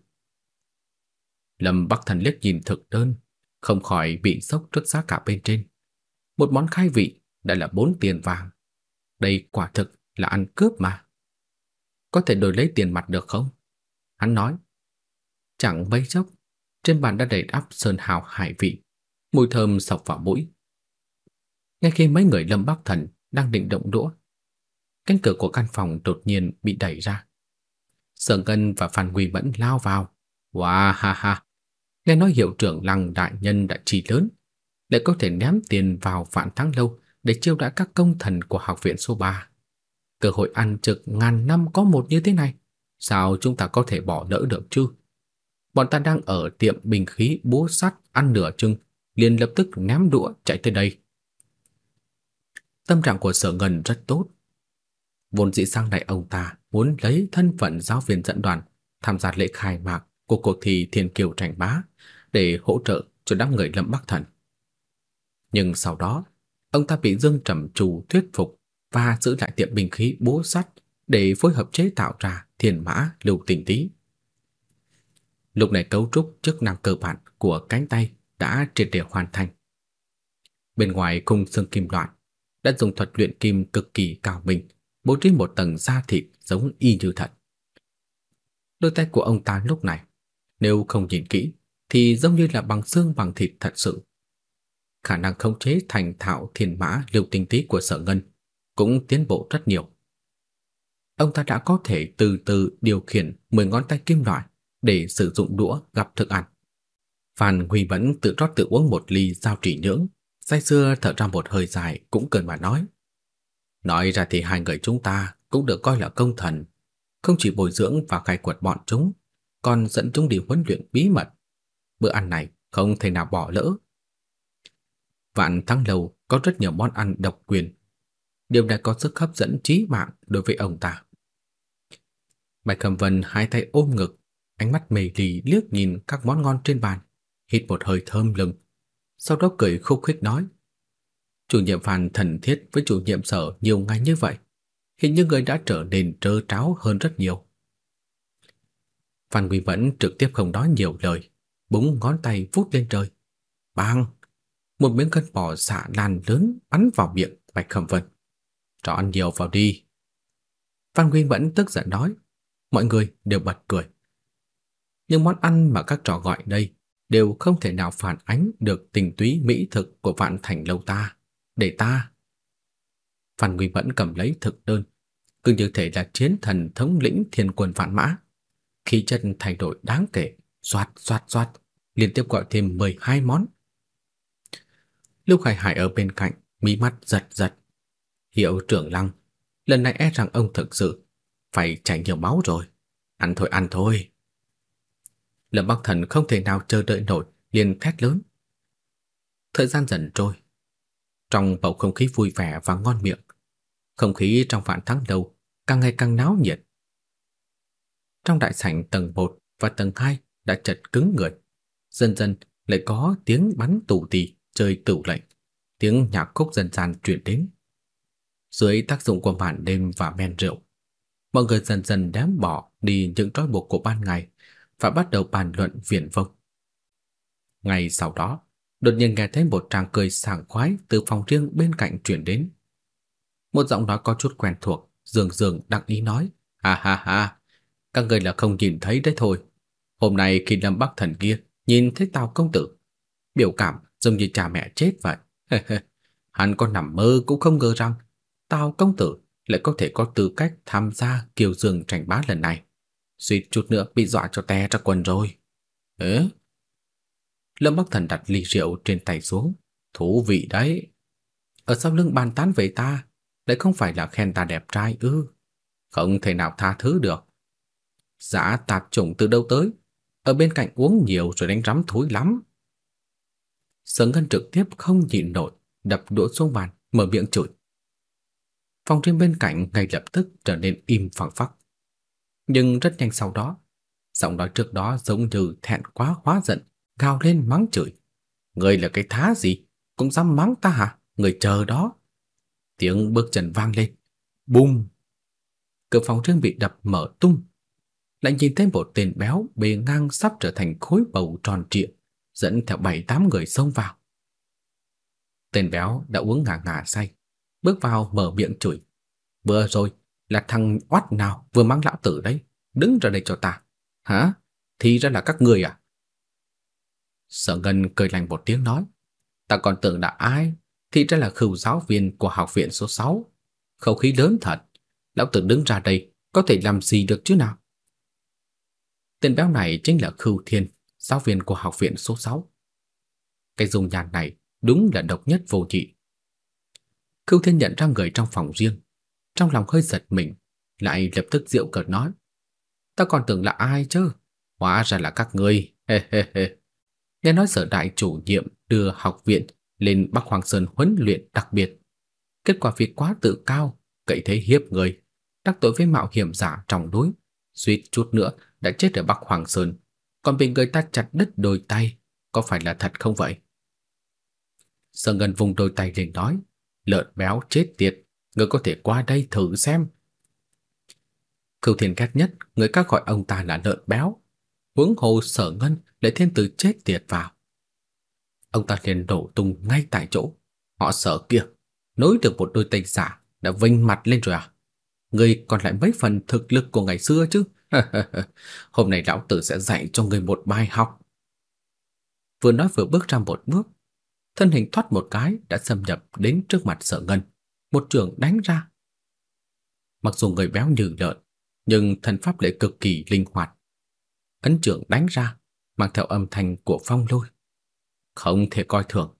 Lâm Bắc Thần liếc nhìn thực đơn, không khỏi bị sốc trước giá cả bên trên. Một món khai vị đã là bốn tiền vàng. Đây quả thực là ăn cướp mà. Có thể đổi lấy tiền mặt được không? Hắn nói. Chẳng mấy chốc, trên bàn đã đầy ắp sơn hào hải vị, mùi thơm sộc vào mũi. Ngay khi mấy người Lâm Bắc Thần đang định động đũa, cánh cửa của căn phòng đột nhiên bị đẩy ra. Sở Ngân và Phan Quỳ Mẫn lao vào. Wow ha ha, nghe nói hiệu trưởng Lăng đại nhân đã chỉ lớn, lại có thể ném tiền vào vạn thắng lâu để chiêu đãi các công thần của học viện số 3. Cơ hội ăn trực ngàn năm có một như thế này, sao chúng ta có thể bỏ lỡ được chứ? Bọn ta đang ở tiệm bình khí búa sắt ăn nửa chừng, liền lập tức ném đũa chạy tới đây. Tâm trạng của Sở Ngân rất tốt. Vốn dĩ sang này ông ta muốn lấy thân phận giáo viên dẫn đoàn tham gia lễ khai mạc của cuộc thi Thiên Kiều tranh bá để hỗ trợ cho đám người Lâm Bắc Thần. Nhưng sau đó, ông ta bị Dương Trầm Trù thuyết phục và giữ lại tiệm binh khí búa sắt để phối hợp chế tạo ra thiên mã lưu tình tí. Lúc này cấu trúc chức năng cơ bản của cánh tay đã triệt để hoàn thành. Bên ngoài khung xương kim loại đã dùng thuật luyện kim cực kỳ cao minh, bố trí một tầng da thịt giống y như thật. Đôi tay của ông ta lúc này, nếu không nhìn kỹ, thì giống như là bằng xương bằng thịt thật sự. Khả năng khống chế thành thạo thiên mã lưu tinh tí của sở ngân cũng tiến bộ rất nhiều. Ông ta đã có thể từ từ điều khiển 10 ngón tay kim loại để sử dụng đũa gặp thức ăn. Phan Huy vẫn tự rót tự uống một ly giao trì nhưỡng, say sưa thở ra một hơi dài cũng cần mà nói. Nói ra thì hai người chúng ta cũng được coi là công thần, không chỉ bồi dưỡng và khai quật bọn chúng, còn dẫn chúng đi huấn luyện bí mật. Bữa ăn này không thể nào bỏ lỡ. Vạn Thăng Lâu có rất nhiều món ăn độc quyền. Điều này có sức hấp dẫn trí mạng đối với ông ta. Bạch Cẩm Vân hai tay ôm ngực, ánh mắt mê ly liếc nhìn các món ngon trên bàn, hít một hơi thơm lừng, sau đó cười khúc khích nói: "Chủ nhiệm Phan thần thiết với chủ nhiệm sở nhiều ngày như vậy, hình như người đã trở nên trơ tráo hơn rất nhiều." Phan Quý vẫn trực tiếp không nói nhiều lời, búng ngón tay vút lên trời. Bang! Một miếng cân bò xạ lan lớn bắn vào miệng Bạch Khẩm Vân. Cho ăn nhiều vào đi. Phan Quý vẫn tức giận nói. Mọi người đều bật cười. Nhưng món ăn mà các trò gọi đây đều không thể nào phản ánh được tình túy mỹ thực của vạn thành lâu ta. Để ta. Phan nguyên vẫn cầm lấy thực đơn, cứ như thể là chiến thần thống lĩnh thiên quân vạn mã khí chất thay đổi đáng kể, xoát xoát xoát, liên tiếp gọi thêm 12 món. lúc hải Hải ở bên cạnh, mí mắt giật giật. Hiệu trưởng Lăng, lần này e rằng ông thực sự phải chảy nhiều máu rồi. Ăn thôi, ăn thôi. Lâm Bắc Thần không thể nào chờ đợi nổi, liền thét lớn. Thời gian dần trôi. Trong bầu không khí vui vẻ và ngon miệng, không khí trong vạn tháng đầu càng ngày càng náo nhiệt. Trong đại sảnh tầng 1 và tầng 2 đã chật cứng người. Dần dần lại có tiếng bắn tù tì chơi tửu lệnh, tiếng nhạc khúc dân gian truyền đến. Dưới tác dụng của màn đêm và men rượu, mọi người dần dần đám bỏ đi những trói buộc của ban ngày và bắt đầu bàn luận viển vông. Ngày sau đó, đột nhiên nghe thấy một tràng cười sảng khoái từ phòng riêng bên cạnh truyền đến. Một giọng nói có chút quen thuộc, dường dường đắc ý nói: "Ha ha ha, các người là không nhìn thấy đấy thôi. Hôm nay khi Lâm Bắc Thần kia nhìn thấy tao công tử, biểu cảm giống như cha mẹ chết vậy. hắn có nằm mơ cũng không ngờ rằng tao công tử lại có thể có tư cách tham gia kiều dương tranh bá lần này. Suýt chút nữa bị dọa cho té ra quần rồi. Ế? Lâm Bắc Thần đặt ly rượu trên tay xuống. Thú vị đấy. Ở sau lưng bàn tán về ta, lại không phải là khen ta đẹp trai ư. Không thể nào tha thứ được. Giả tạp chủng từ đâu tới, ở bên cạnh uống nhiều rồi đánh rắm thối lắm. Sở Ngân trực tiếp không nhịn nổi, đập đũa xuống bàn, mở miệng chửi. Phòng trên bên cạnh ngay lập tức trở nên im phăng phắc. Nhưng rất nhanh sau đó, giọng nói trước đó giống như thẹn quá hóa giận, gào lên mắng chửi. Người là cái thá gì? Cũng dám mắng ta hả? Người chờ đó. Tiếng bước chân vang lên. Bùm! Cửa phòng riêng bị đập mở tung. Lại nhìn thấy một tên béo bề ngang sắp trở thành khối bầu tròn trịa, dẫn theo bảy tám người xông vào. Tên béo đã uống ngả ngả say, bước vào mở miệng chửi. Vừa rồi là thằng oát nào vừa mang lão tử đấy, đứng ra đây cho ta. Hả? Thì ra là các người à? Sở Ngân cười lạnh một tiếng nói, ta còn tưởng là ai, thì ra là khưu giáo viên của học viện số 6. Khẩu khí lớn thật, lão tử đứng ra đây có thể làm gì được chứ nào? Tên béo này chính là Khưu Thiên, giáo viên của học viện số 6. Cái dung nhan này đúng là độc nhất vô nhị. Khưu Thiên nhận ra người trong phòng riêng, trong lòng hơi giật mình, lại lập tức giễu cợt nói: "Ta còn tưởng là ai chứ, hóa ra là các ngươi." He he he. Nghe nói sở đại chủ nhiệm đưa học viện lên Bắc Hoàng Sơn huấn luyện đặc biệt. Kết quả việc quá tự cao, cậy thế hiếp người, đắc tội với mạo hiểm giả trong núi, suýt chút nữa đã chết ở Bắc Hoàng Sơn, còn bị người ta chặt đứt đôi tay, có phải là thật không vậy? Sở Ngân vùng đôi tay lên nói, lợn béo chết tiệt, người có thể qua đây thử xem. Cửu Thiên ghét nhất người các gọi ông ta là lợn béo, huống hồ Sở Ngân lại thêm từ chết tiệt vào. Ông ta liền đổ tung ngay tại chỗ. Họ sợ kia, nối được một đôi tay giả đã vinh mặt lên rồi à? Ngươi còn lại mấy phần thực lực của ngày xưa chứ? Hôm nay lão tử sẽ dạy cho ngươi một bài học. Vừa nói vừa bước ra một bước, thân hình thoát một cái đã xâm nhập đến trước mặt Sở Ngân, một trường đánh ra. Mặc dù người béo như lợn, nhưng thần pháp lại cực kỳ linh hoạt. Ấn trưởng đánh ra, mang theo âm thanh của phong lôi. Không thể coi thường.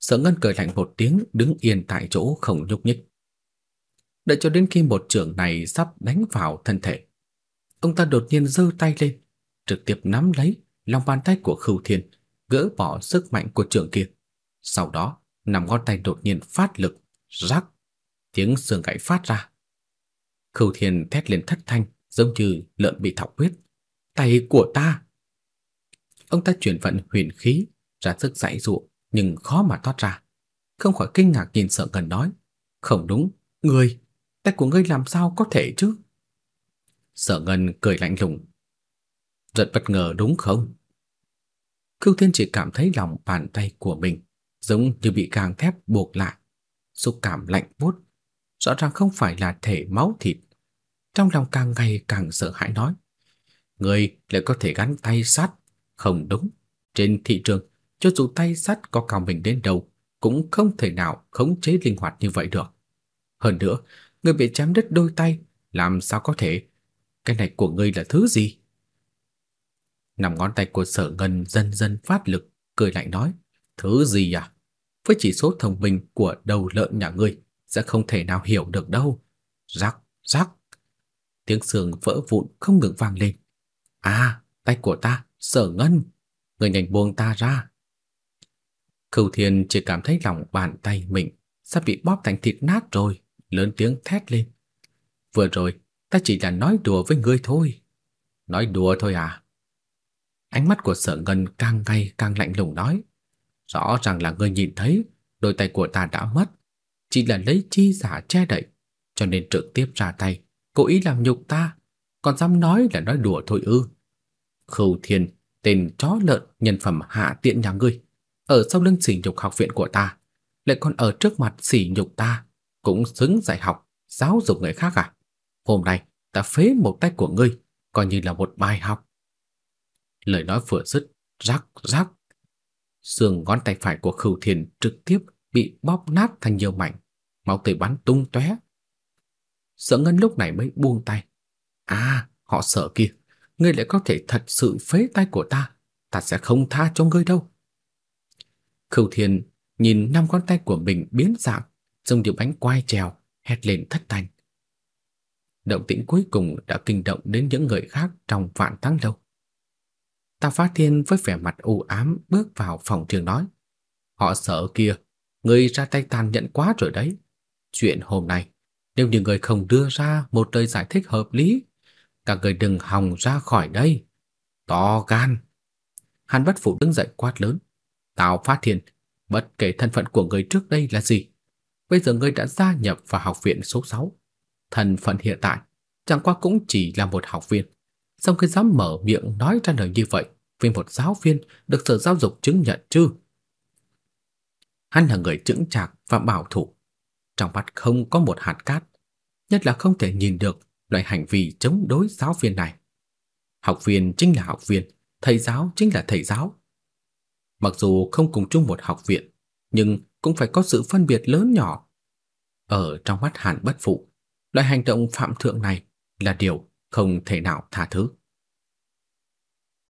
Sở Ngân cười lạnh một tiếng, đứng yên tại chỗ không nhúc nhích. Đợi cho đến khi một trường này sắp đánh vào thân thể, ông ta đột nhiên giơ tay lên, trực tiếp nắm lấy lòng bàn tay của Khưu Thiên, gỡ bỏ sức mạnh của trường kia. Sau đó, nằm ngón tay đột nhiên phát lực, rắc, tiếng xương gãy phát ra. Khâu Thiên thét lên thất thanh, giống như lợn bị thọc huyết. Tay của ta! Ông ta chuyển vận huyền khí, ra sức giãy dụ nhưng khó mà thoát ra. Không khỏi kinh ngạc nhìn sợ gần nói, không đúng, ngươi, tay của ngươi làm sao có thể chứ? Sở Ngân cười lạnh lùng. Rất bất ngờ đúng không? Cưu Thiên chỉ cảm thấy lòng bàn tay của mình giống như bị gang thép buộc lại, xúc cảm lạnh buốt, rõ ràng không phải là thể máu thịt. Trong lòng càng ngày càng sợ hãi nói, người lại có thể gắn tay sắt, không đúng. Trên thị trường, cho dù tay sắt có cao mình đến đâu, cũng không thể nào khống chế linh hoạt như vậy được. Hơn nữa, người bị chém đứt đôi tay, làm sao có thể? Cái này của ngươi là thứ gì? Nằm ngón tay của sở ngân dần dần phát lực, cười lạnh nói, thứ gì à? Với chỉ số thông minh của đầu lợn nhà ngươi, sẽ không thể nào hiểu được đâu. Rắc, rắc. Tiếng xương vỡ vụn không ngừng vang lên. À, tay của ta, sở ngân. Người nhanh buông ta ra. Khâu Thiên chỉ cảm thấy lòng bàn tay mình sắp bị bóp thành thịt nát rồi, lớn tiếng thét lên. Vừa rồi, ta chỉ là nói đùa với ngươi thôi. Nói đùa thôi à? Ánh mắt của sở ngân càng ngày càng lạnh lùng nói. Rõ ràng là ngươi nhìn thấy đôi tay của ta đã mất, chỉ là lấy chi giả che đậy, cho nên trực tiếp ra tay, cố ý làm nhục ta, còn dám nói là nói đùa thôi ư. Khâu Thiên, tên chó lợn nhân phẩm hạ tiện nhà ngươi, ở sau lưng sỉ nhục học viện của ta, lại còn ở trước mặt sỉ nhục ta, cũng xứng dạy học, giáo dục người khác à? Hôm nay ta phế một tay của ngươi, coi như là một bài học. Lời nói vừa dứt, rắc rắc. Xương ngón tay phải của Khưu Thiên trực tiếp bị bóp nát thành nhiều mảnh, máu tươi bắn tung tóe. Sở Ngân lúc này mới buông tay. À, họ sợ kia, ngươi lại có thể thật sự phế tay của ta, ta sẽ không tha cho ngươi đâu. Khưu Thiên nhìn năm ngón tay của mình biến dạng, giống như bánh quai trèo, hét lên thất thanh. Động tĩnh cuối cùng đã kinh động đến những người khác trong vạn tháng lâu ta Phá Thiên với vẻ mặt u ám bước vào phòng trường nói: "Họ sợ kia, người ra tay tàn nhẫn quá rồi đấy. Chuyện hôm nay, nếu như người không đưa ra một lời giải thích hợp lý, các người đừng hòng ra khỏi đây." To gan. Hàn Bất Phụ đứng dậy quát lớn: "Tào Phá Thiên, bất kể thân phận của người trước đây là gì, bây giờ ngươi đã gia nhập vào học viện số 6. Thân phận hiện tại chẳng qua cũng chỉ là một học viên. Sao khi dám mở miệng nói ra lời như vậy với một giáo viên được Sở Giáo dục chứng nhận chứ? Hắn là người chững chạc và bảo thủ, trong mắt không có một hạt cát, nhất là không thể nhìn được loại hành vi chống đối giáo viên này. Học viên chính là học viên, thầy giáo chính là thầy giáo. Mặc dù không cùng chung một học viện, nhưng cũng phải có sự phân biệt lớn nhỏ. Ở trong mắt Hàn Bất Phụ, loại hành động phạm thượng này là điều không thể nào tha thứ.